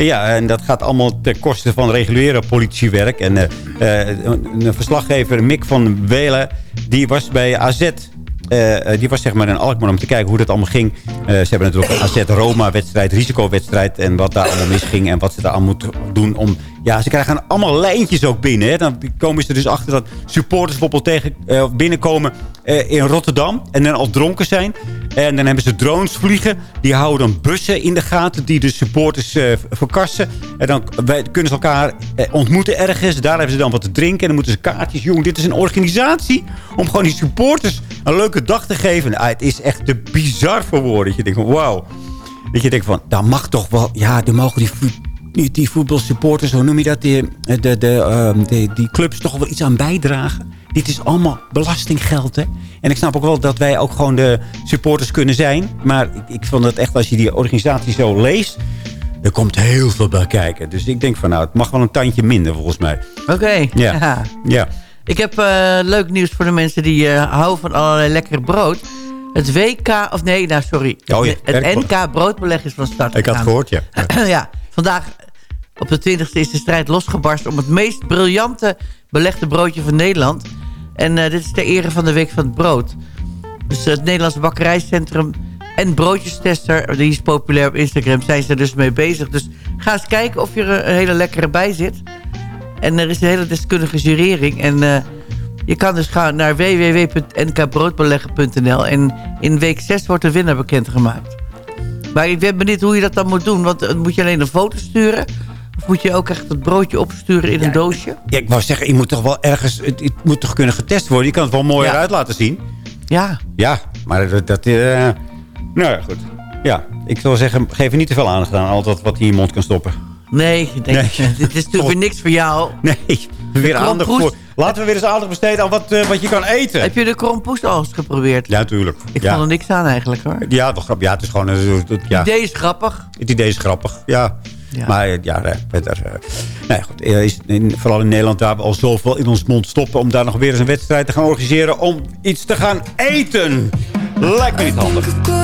Ja, en dat gaat allemaal ten koste van reguliere politiewerk. En eh, eh, een, verslaggever, Mick van Welen, die was bij AZ... eh, die was zeg maar in Alkmaar om te kijken hoe dat allemaal ging. Ze hebben natuurlijk een AZ-Roma-wedstrijd, risicowedstrijd... en wat daar allemaal misging en wat ze daar aan moeten doen om... Ja, ze krijgen allemaal lijntjes ook binnen. Hè. Dan komen ze dus achter dat supporters bijvoorbeeld tegen, binnenkomen... eh, in Rotterdam. En dan al dronken zijn. En dan hebben ze drones vliegen. Die houden dan bussen in de gaten die de supporters eh, verkassen. En dan kunnen ze elkaar eh, ontmoeten ergens. Daar hebben ze dan wat te drinken. En dan moeten ze kaartjes. Jongen, dit is een organisatie om gewoon die supporters een leuke dag te geven. Ah, het is echt te bizar voor woorden. Dat je denkt van wauw. Dat je denkt van, daar mag toch wel... Ja, dan mogen die, die, die voetbalsupporters, hoe noem je dat? Die, de, de, ehm, die, die clubs toch wel iets aan bijdragen. Dit is allemaal belastinggeld, hè? En ik snap ook wel dat wij ook gewoon de supporters kunnen zijn. Maar ik, ik vond het echt, als je die organisatie zo leest... er komt heel veel bij kijken. Dus ik denk van, nou, het mag wel een tandje minder, volgens mij. Oké. Ja. [laughs] Ja. Ik heb eh, leuk nieuws voor de mensen die eh, houden van allerlei lekkere brood. Het WK, of nee, nou sorry. Oh ja, het werkbrood. NK broodbeleg is van start Ik had gehoord, ja. [clears throat] ja, vandaag op de 20e is de strijd losgebarst om het meest briljante belegde broodje van Nederland. En eh, dit is ter ere van de Week van het Brood. Dus het Nederlandse Bakkerijcentrum en Broodjestester, die is populair op Instagram, zijn ze dus mee bezig. Dus ga eens kijken of je er een hele lekkere bij zit. En er is een hele deskundige jurering. En eh, je kan dus gaan naar www.nkbroodbeleggen.nl. En in week 6 wordt de winnaar bekendgemaakt. Maar ik ben benieuwd hoe je dat dan moet doen. Want eh, moet je alleen een foto sturen? Of moet je ook echt het broodje opsturen in een doosje? Ja, ik wou zeggen, je moet toch wel ergens... Het, het moet toch kunnen getest worden? Je kan het wel mooi Ja. eruit laten zien. Ja. Ja, maar dat... dat eh, nou ja, goed. Ja, ik zou zeggen, geef er niet te veel aandacht aan. Al dat wat hij in je mond kan stoppen. Nee, ik denk, [laughs] dit is natuurlijk [laughs] weer niks voor jou. Nee, weer aandacht voor. Laten we weer eens aandacht besteden aan wat, eh, wat je kan eten. Heb je de krompoes al eens geprobeerd? Ja, tuurlijk. Ik ja. vond er niks aan eigenlijk hoor. Ja, toch grap. Ja, het is gewoon... eh, ja. Het idee is grappig. Het idee is grappig, ja. Ja. Maar eh, ja, eh, verder... eh, nou ja, goed. is in, vooral in Nederland waar we al zoveel in ons mond stoppen... om daar nog weer eens een wedstrijd te gaan organiseren... om iets te gaan eten. Lijkt me niet handig. Go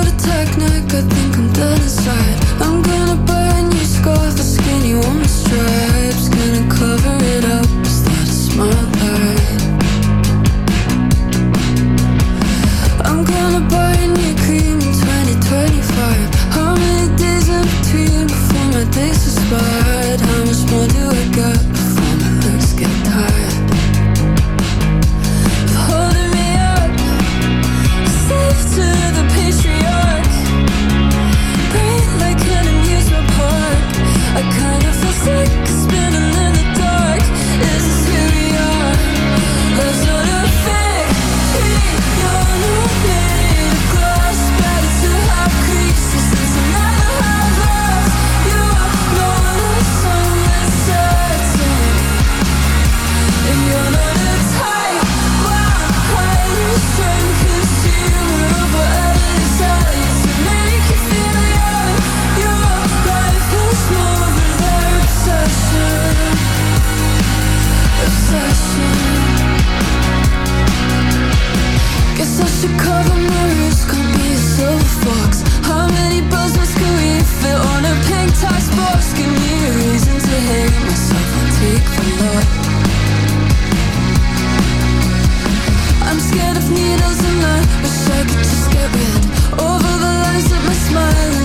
needles and I wish I could just get rid all the lines of my smiling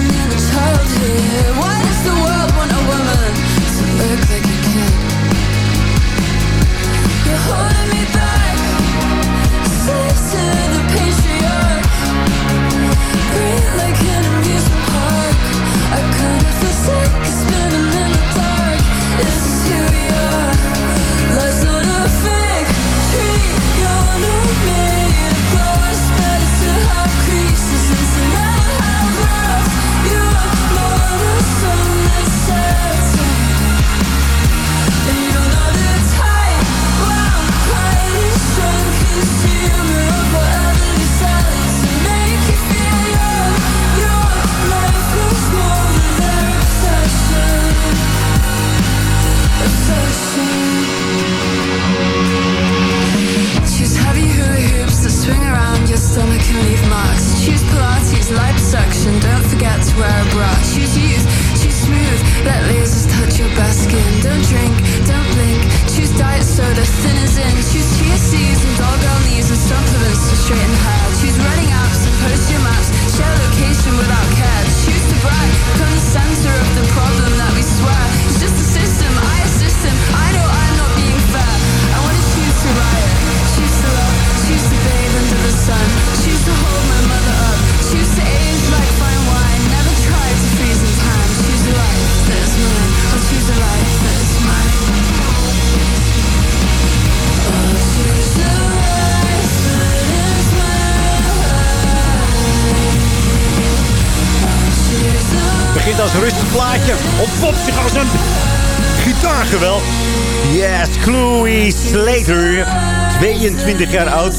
22 jaar oud.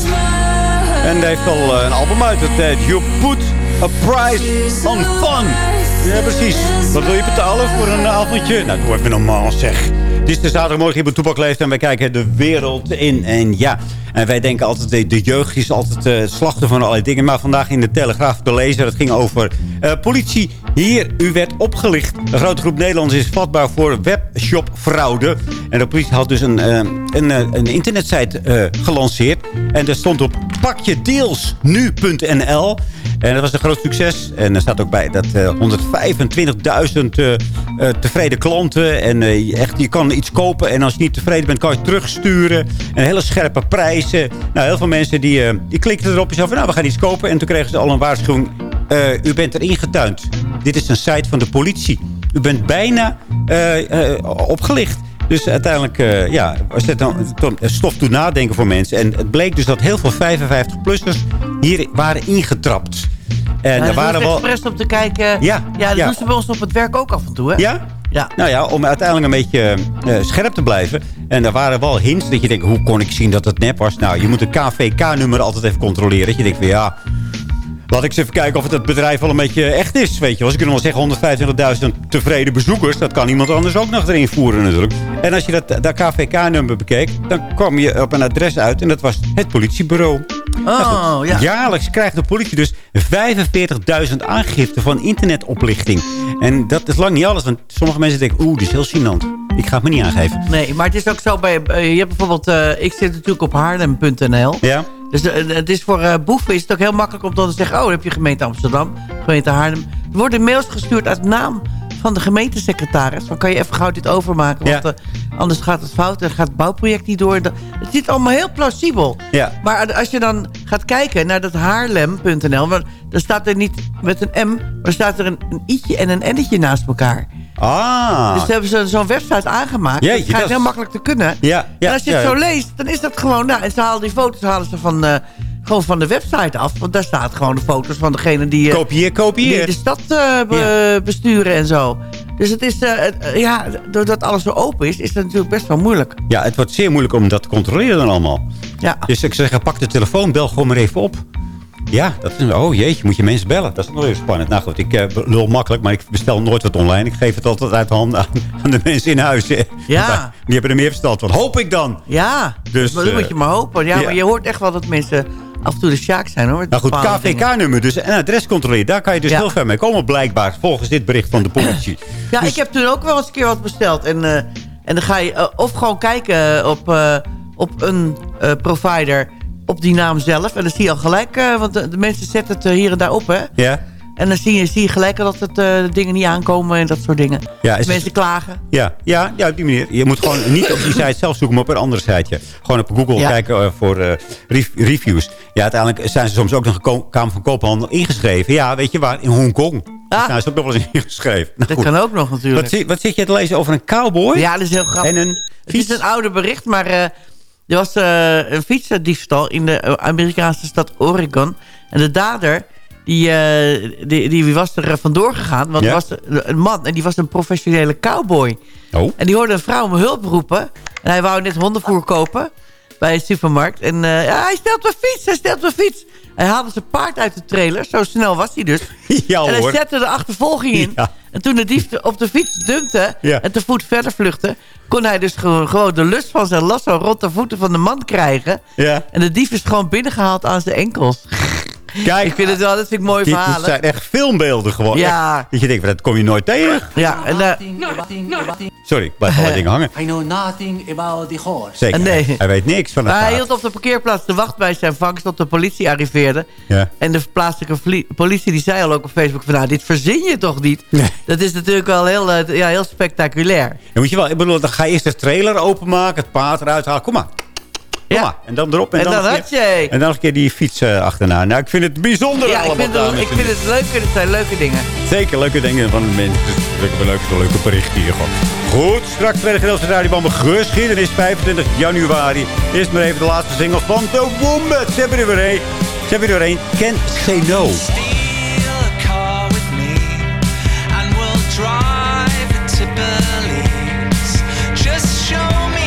En hij heeft al eh, een album uit. Het heet You Put a Price on Fun. Ja, precies. Wat wil je betalen voor een avondje? Nou, doe even normaal zeg. Het is de zaterdagmorgen hier bij Toepak en wij kijken de wereld in. En ja, en wij denken altijd, de, jeugd is altijd eh, het slachtoffer van allerlei dingen. Maar vandaag in de Telegraaf te lezen, het ging over eh, politie. Hier, u werd opgelicht. Een grote groep Nederlanders is vatbaar voor webshopfraude. En de politie had dus een, eh, een, eh, een internetsite eh, gelanceerd. En er stond op pakjedeelsnu.nl. En dat was een groot succes. En er staat ook bij dat eh 125.000 eh, eh, tevreden klanten. En echt, je kan iets kopen. En als je niet tevreden bent, kan je het terugsturen. En hele scherpe prijzen. Nou, heel veel mensen die, die klikten erop en zeiden van... nou, we gaan iets kopen. En toen kregen ze al een waarschuwing. Eh, u bent erin getuind. Dit is een site van de politie. U bent bijna eh, eh, opgelicht. Dus uiteindelijk uh, ja, was het dan, stof toe nadenken voor mensen. En het bleek dus dat heel veel 55-plussers hier waren ingetrapt. En Ja, er waren wel... expres om te kijken. Ja, ja dat ja. doen ze bij ons op het werk ook af en toe, hè? Ja? Ja. Nou ja, om uiteindelijk een beetje scherp te blijven. En er waren wel hints dat je denkt, hoe kon ik zien dat het nep was? Nou, je moet een KVK-nummer altijd even controleren. Dat je denkt van ja, laat ik eens even kijken of het, het bedrijf wel een beetje echt is. Weet je wel. Ze kunnen wel zeggen 125.000 tevreden bezoekers. Dat kan iemand anders ook nog erin voeren natuurlijk. En als je dat, dat KVK-nummer bekeek, dan kwam je op een adres uit. En dat was het politiebureau. Oh, ja. Jaarlijks krijgt de politie dus 45.000 aangiften van internetoplichting. En dat is lang niet alles. Want sommige mensen denken, oeh, dit is heel gênant. Ik ga het me niet aangeven. Nee, maar het is ook zo bij... eh, je hebt bijvoorbeeld... eh, ik zit natuurlijk op haarlem.nl. Ja? Dus het is voor eh, boeven is het ook heel makkelijk om dan te zeggen... oh, dan heb je gemeente Amsterdam, gemeente Haarlem. Er worden mails gestuurd uit naam van de gemeentesecretaris. Dan kan je even gauw dit overmaken. Want eh, anders gaat het fout en gaat het bouwproject niet door. Dat- Het zit allemaal heel plausibel. Ja. Maar als je dan gaat kijken naar dat haarlem.nl... dan staat er niet met een M... maar er staat er een, een i'tje en een n'tje naast elkaar. Ah. Dus hebben ze zo'n website aangemaakt. Jeetje, dat schijnt heel makkelijk te kunnen. Ja, ja, en als je ja, het zo leest, dan is dat gewoon... Nou, en ze halen die foto's halen ze van, eh, gewoon van de website af. Want daar staat gewoon de foto's van degene die... eh, Kopieer, kopieer. Die de stad eh, be- besturen en zo. Dus het is... het- ja, doordat alles zo open is, is dat natuurlijk best wel moeilijk. Ja, het wordt zeer moeilijk om dat te controleren dan allemaal. Ja. Dus ik zeg, pak de telefoon, bel gewoon maar even op. Ja, dat is, oh jeetje, moet je mensen bellen. Dat is nog even spannend. Nou goed, ik eh, lul makkelijk, maar ik bestel nooit wat online. Ik geef het altijd uit de handen aan, [laughs] aan de mensen in huis. hè. Ja. [laughs] Die hebben er meer verstand van. Hoop ik dan. Ja, Dus, maar dat eh, moet je maar hopen. Ja, ja. maar je hoort echt wel dat mensen af en toe de sjaak zijn, hoor. Nou goed. KVK-nummer dus en adres controleren. Daar kan je dus Ja. heel ver mee komen, blijkbaar. Volgens dit bericht van de [coughs] politie. Ja, ik heb toen ook wel eens een keer wat besteld. En, eh, en dan ga je eh, of gewoon kijken op, eh, op een eh, provider op die naam zelf. En dan zie je al gelijk, eh, want de, de mensen zetten het eh, hier en daar op, hè. Ja? En dan zie je, zie je gelijk dat het, eh, dingen niet aankomen en dat soort dingen. Ja, is mensen klagen. Ja, ja, ja, op die manier. Je moet gewoon niet op die site zelf zoeken, maar op een andere siteje. Gewoon op Google Ja. kijken voor re- reviews. Ja, uiteindelijk zijn ze soms ook nog Kamer van Koophandel ingeschreven. Ja, weet je waar? In Hongkong. Daar zijn ze ook nog wel eens ingeschreven. Nou, Dat goed. kan ook nog natuurlijk. Wat, zi- wat zit je te lezen over een cowboy? Ja, dat is heel grappig. En een Het is een ouder bericht, maar er was eh, een fietsendiefstal in de eh, Amerikaanse stad Oregon. En de dader, die, eh, die, die was er vandoor gegaan. Want Ja. er was een man en die was een professionele cowboy. Oh. En die hoorde een vrouw om hulp roepen. En hij wou net hondenvoer kopen bij een supermarkt. En ja, hij stelt mijn fiets, hij stelt mijn fiets. Hij haalde zijn paard uit de trailer. Zo snel was hij dus. [laughs] Ja, en hij hoor. zette de achtervolging in. Ja. En toen de dief op de fiets dumpte Ja. en te voet verder vluchtte... kon hij dus gewoon, gewoon de lust van zijn lasso rond de voeten van de man krijgen. Ja. En de dief is gewoon binnengehaald aan zijn enkels. Kijk, ik vind het wel, dat vind ik mooi dit, dit verhalen. zijn echt filmbeelden gewoon. Ja. Echt. Dat je denkt, dat kom je nooit tegen. Ja, en eh, Sorry, ik blijf [laughs] alle dingen hangen. I know nothing about the horse. Zeker, Nee. hij weet niks van het hij hield op de parkeerplaats de wacht bij zijn vangst tot de politie arriveerde. Ja. En de plaatselijke politie die zei al ook op Facebook van... nou, dit verzin je toch niet? Dat is natuurlijk wel heel, eh, ja, heel spectaculair. Dan moet je wel, ik bedoel, dan ga je eerst de trailer openmaken, het paard eruit halen. Kom maar. Ja. En dan erop. En, en dan, had je. En dan nog een keer die fiets eh, achterna. Nou, ik vind het bijzonder ja, allemaal. Ik vind, het, ik vind het zijn leuke dingen. Zeker leuke dingen van de mensen. Dus ik leuk, een leuke, leuke bericht hier gewoon. Goed, straks verder gedeelte Radiobanden geschiedenis 25 januari. Is maar even de laatste single van The Wombats. Ze hebben er weer een. Ze hebben er weer een. Ken Say No. drive to Just show me.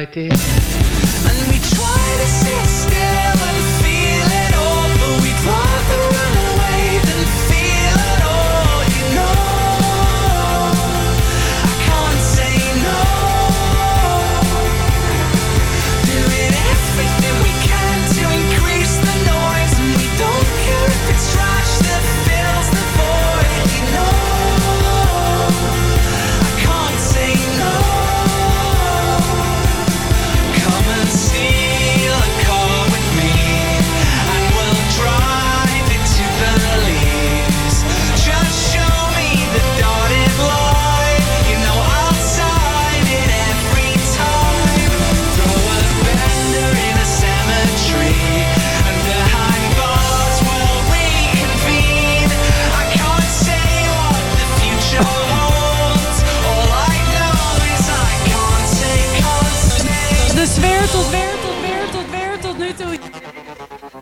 vai ter.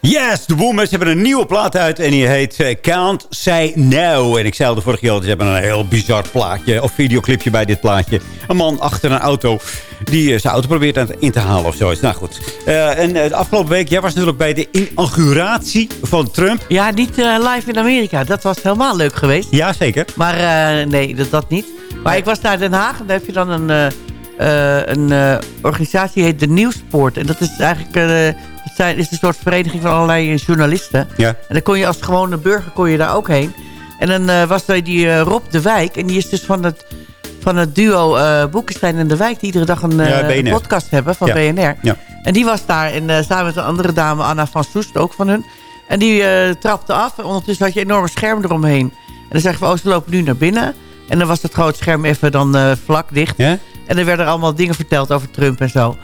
Yes, de Boomers hebben een nieuwe plaat uit en die heet eh, Can't Say No. En ik zei al de vorige keer al, ze hebben een heel bizar plaatje of videoclipje bij dit plaatje. Een man achter een auto die eh, zijn auto probeert in te halen of zoiets. Nou goed. Eh, en de afgelopen week, jij was natuurlijk bij de inauguratie van Trump. Ja, niet live in Amerika. Dat was helemaal leuk geweest. Ja, zeker. Maar nee, dat, dat niet. Maar ik was naar Den Haag en daar heb je dan een, eh, een organisatie die heet de Nieuwspoort. En dat is eigenlijk zijn, is een soort vereniging van allerlei journalisten. Ja. En dan kon je als gewone burger kon je daar ook heen. En dan eh, was er die eh, Rob de Wijk. En die is dus van het, van het duo eh Boekenstein en de Wijk... die iedere dag een, eh, Ja, BNR. een podcast hebben van Ja. BNR. Ja. En die was daar en eh, samen met een andere dame, Anna van Soest, ook van hun. En die eh, trapte af. En ondertussen had je een enorme scherm eromheen. En dan zeggen we, oh, ze lopen nu naar binnen. En dan was het groot scherm even dan eh, vlak dicht. Ja? En er werden allemaal dingen verteld over Trump en zo.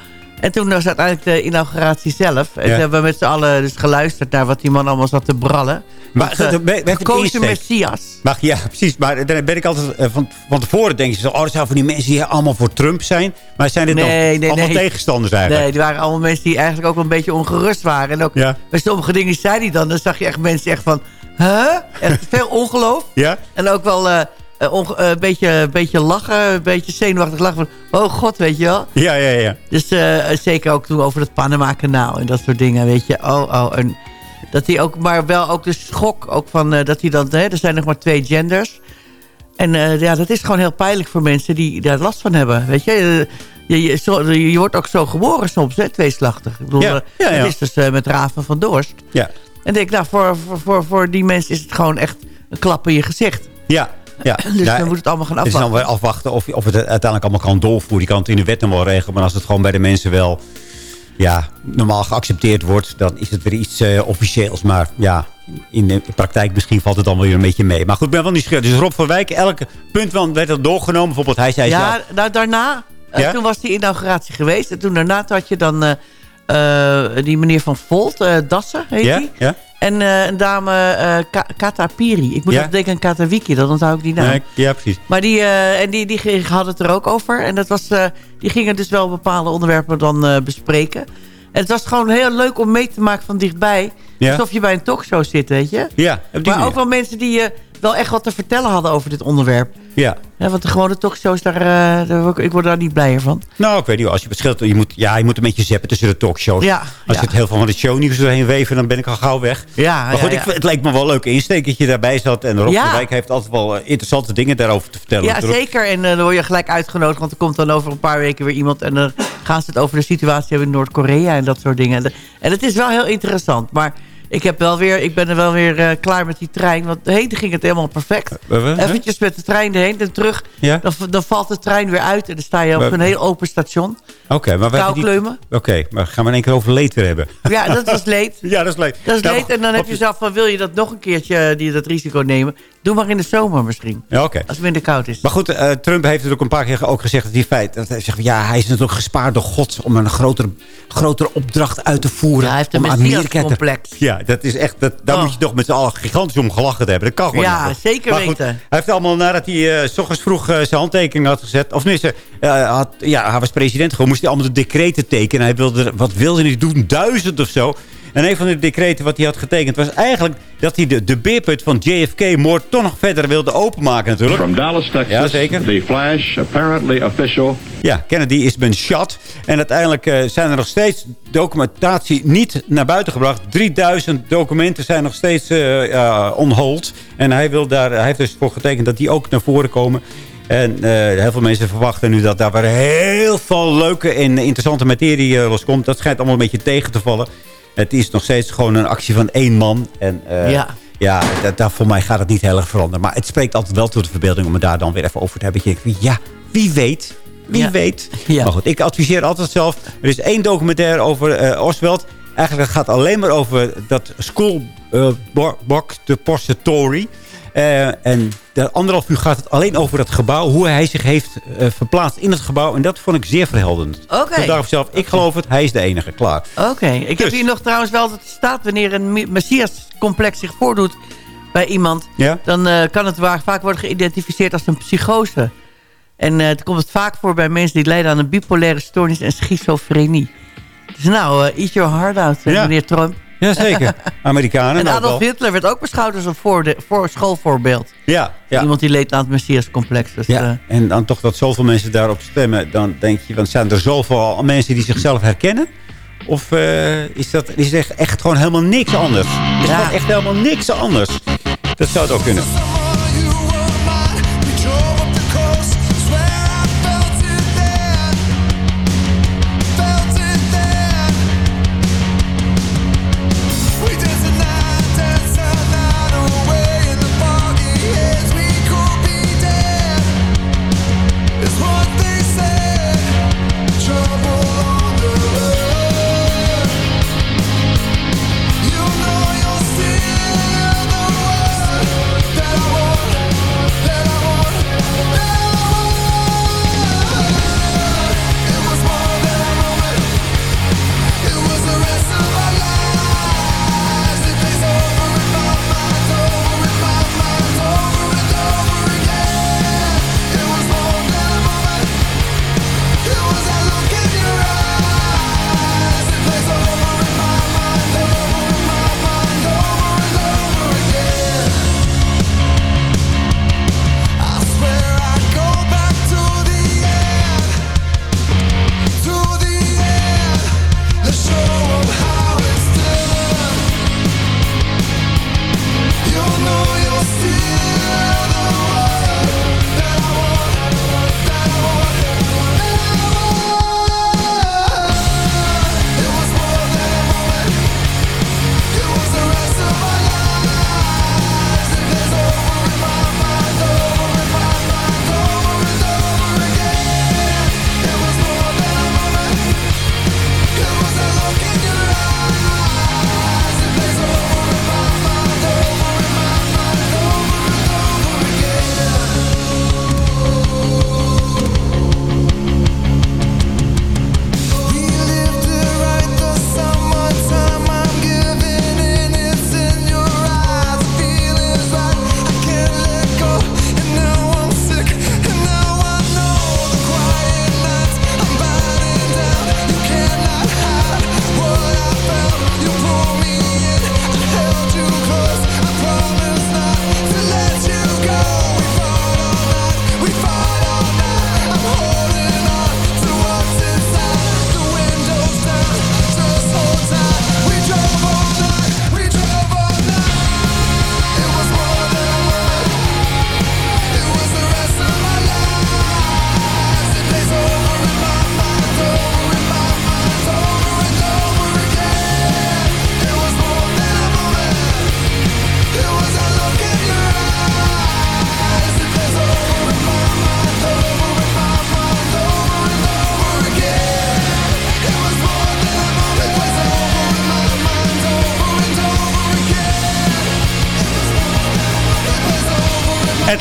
En toen was uiteindelijk de inauguratie zelf. En Ja. toen hebben we met z'n allen dus geluisterd naar wat die man allemaal zat te brallen. Maar het gekozen? Messias. Maar, ja, precies. Maar dan ben ik altijd eh, van, van tevoren denk je zo... Oh, dat zijn van die mensen die allemaal voor Trump zijn. Maar zijn dit Nee, dan nee, allemaal nee. tegenstanders eigenlijk? Nee, die waren allemaal mensen die eigenlijk ook wel een beetje ongerust waren. En ook Ja. bij sommige dingen zei hij dan. Dan zag je echt mensen echt van... Huh? Echt veel ongeloof. Ja? En ook wel eh, een beetje, een beetje lachen. Een beetje zenuwachtig lachen van... Oh god, weet je wel. Ja, ja, ja. Dus eh, zeker ook toen over het Panama-kanaal en dat soort dingen, weet je. Oh, oh, en dat hij ook, maar wel ook de schok ook van eh, dat hij dan, hè, er zijn nog maar twee genders. En eh, ja, dat is gewoon heel pijnlijk voor mensen die daar last van hebben, weet je. Eh, Je, je, zo- je wordt ook zo geboren soms, hè, tweeslachtig. Ik bedoel, Ja, eh, ja, ja. dat is dus eh, met Raven van Dorst. Ja. En ik denk, nou, voor, voor, voor, voor die mensen is het gewoon echt een klap in je gezicht. Ja. Ja. [laughs] Dus Ja, we moeten het allemaal gaan Het is afwachten. dan wel afwachten of, of het uiteindelijk allemaal kan doorvoeren. Je kan het in de wet nog wel regelen. Maar als het gewoon bij de mensen wel ja, normaal geaccepteerd wordt... dan is het weer iets eh, officieels. Maar ja, in de praktijk misschien valt het dan wel weer een beetje mee. Maar goed, ik ben wel nieuwsgierig. Dus Rob van Wijk, elke punt werd er doorgenomen. Bijvoorbeeld hij zei Ja, zelf... nou, daarna, eh, toen was die inauguratie geweest. En toen daarna had je dan eh, die meneer van Volt, eh, Dassen heet. Ja? En eh, een dame, eh Ka- Kata Piri. Ik moet Ja? denken aan Kata Wiki, dat onthoud ik die naam. Nee, ja, precies. Maar die, eh, en die, die hadden het er ook over. En dat was, eh, die gingen dus wel bepaalde onderwerpen dan eh, bespreken. En het was gewoon heel leuk om mee te maken van dichtbij. Ja. Alsof je bij een talkshow zit, weet je. Ja, Maar manier. ook wel mensen die eh, wel echt wat te vertellen hadden over dit onderwerp. Ja. Ja, want de gewone talkshows, daar, eh, daar ik, word daar niet blijer van. Nou, ik weet niet. Als je verschilt, je moet, ja, je moet een beetje zappen tussen de talkshows. Ja, Als je het heel veel van het shownieuws doorheen weven, dan ben ik al gauw weg. Ja, maar goed, Ik, het leek me wel een leuke insteek dat je daarbij zat. En Rob van Wijk heeft altijd wel eh, interessante dingen daarover te vertellen. Ja, natuurlijk. zeker. En eh, dan word je gelijk uitgenodigd. Want er komt dan over een paar weken weer iemand. En dan gaan ze het over de situatie hebben in Noord-Korea en dat soort dingen. En, de- en het is wel heel interessant. Maar ik, heb wel weer, ik ben er wel weer eh, klaar met die trein. Want heen ging het helemaal perfect. Wa- wa- Eventjes met de trein erheen en terug. Ja? Dan, dan valt de trein weer uit. En dan sta je op een heel open station. Oké, maar we die-. Oké, maar gaan we in één keer over leed weer hebben? Ja, dat was leed. [laughs] ja, dat is leed. Dat is Nou, leed. En dan heb je zelf van, wil je dat nog een keertje, die, dat risico nemen? Doe maar in de zomer misschien. Ja. Als het minder koud is. Maar goed, eh, Trump heeft het ook een paar keer ook gezegd... dat hij feit, dat hij zegt, ja, hij is natuurlijk gespaard door God... om een grotere, grotere opdracht uit te voeren. Ja, hij heeft een om Amerika te- Messias-complex. Ja, dat is echt, dat, daar Oh. moet je toch met z'n allen gigantisch om gelachen hebben. Dat kan gewoon Ja, niet. zeker Maar goed, weten. hij heeft allemaal nadat hij s ochtends vroeg eh, zijn handtekening had gezet... of eh, had, ja, hij was president gewoon... moest hij allemaal de decreten tekenen. Hij wilde, er- wat wilde hij doen? Duizend of zo. En een van de decreten wat hij had getekend was eigenlijk... dat hij de, de beerput van JFK-moord toch nog verder wilde openmaken natuurlijk. From Dallas, Texas, Ja, zeker. the flash, apparently official. Ja, Kennedy is been shot. En uiteindelijk eh, zijn er nog steeds documentatie niet naar buiten gebracht. 3000 documenten zijn nog steeds ja, on hold. En hij, wil daar, hij heeft dus voor getekend dat die ook naar voren komen. En heel veel mensen verwachten nu dat daar weer heel veel leuke en interessante materie eh, loskomt. Dat schijnt allemaal een beetje tegen te vallen. Het is nog steeds gewoon een actie van één man. En eh, Ja. ja, dat, dat, voor mij gaat het niet heel erg veranderen. Maar het spreekt altijd wel tot de verbeelding om het daar dan weer even over te hebben. Dat je denkt, ja, wie weet. Wie Ja. weet. Ja. Maar goed, ik adviseer altijd zelf. Er is één documentaire over eh, Oswald. Eigenlijk gaat het alleen maar over dat school uh, box depository. Eh, en de anderhalf uur gaat het alleen over dat gebouw. Hoe hij zich heeft eh, verplaatst in het gebouw. En dat vond ik zeer verhelderend. Oké. Ik dacht zelf, ik geloof het. Hij is de enige. Klaar. Oké, ik heb hier nog trouwens wel dat het staat... wanneer een Me- Messias-complex zich voordoet bij iemand... Ja? dan eh, kan het vaak worden geïdentificeerd als een psychose. En het komt het vaak voor bij mensen die lijden aan een bipolaire stoornis en schizofrenie. Dus nou, eat your heart out, Ja. meneer Trump. Jazeker. Amerikanen En ook Adolf. Hitler werd ook beschouwd als een voorde- voor schoolvoorbeeld. Ja, ja. Iemand die leed aan het Messias-complex. Dus, Ja, eh, en dan toch dat zoveel mensen daarop stemmen. Dan denk je, want zijn er zoveel mensen die zichzelf herkennen? Of eh, is dat is echt, echt gewoon helemaal niks anders? Is Ja. dat echt helemaal niks anders? Dat zou het ook kunnen.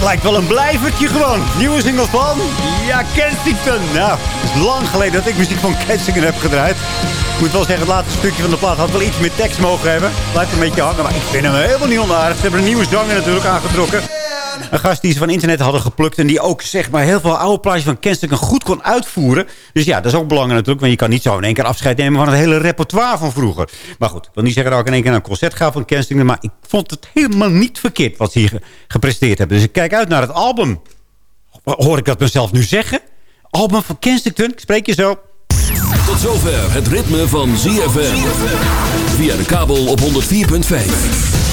Lijkt wel een blijvertje gewoon. Nieuwe single van... Ja, Kensington. Nou, het is lang geleden dat ik muziek van Kensington heb gedraaid. Ik moet wel zeggen, het laatste stukje van de plaat had wel iets meer tekst mogen hebben. Blijft een beetje hangen, maar ik vind hem helemaal niet onaardig. Ze hebben een nieuwe zanger natuurlijk aangetrokken. Een gast die ze van internet hadden geplukt... en die ook zeg maar, heel veel oude plaatjes van Kensington goed kon uitvoeren. Dus ja, dat is ook belangrijk natuurlijk. Want je kan niet zo in één keer afscheid nemen van het hele repertoire van vroeger. Maar goed, ik wil niet zeggen dat ik in één keer naar een concert ga van Kensington... maar ik vond het helemaal niet verkeerd wat ze hier ge- gepresteerd hebben. Dus ik kijk uit naar het album. Hoor ik dat mezelf nu zeggen? Album van Kensington, ik spreek je zo. Tot zover het ritme van ZFM. Via de kabel op 104.5.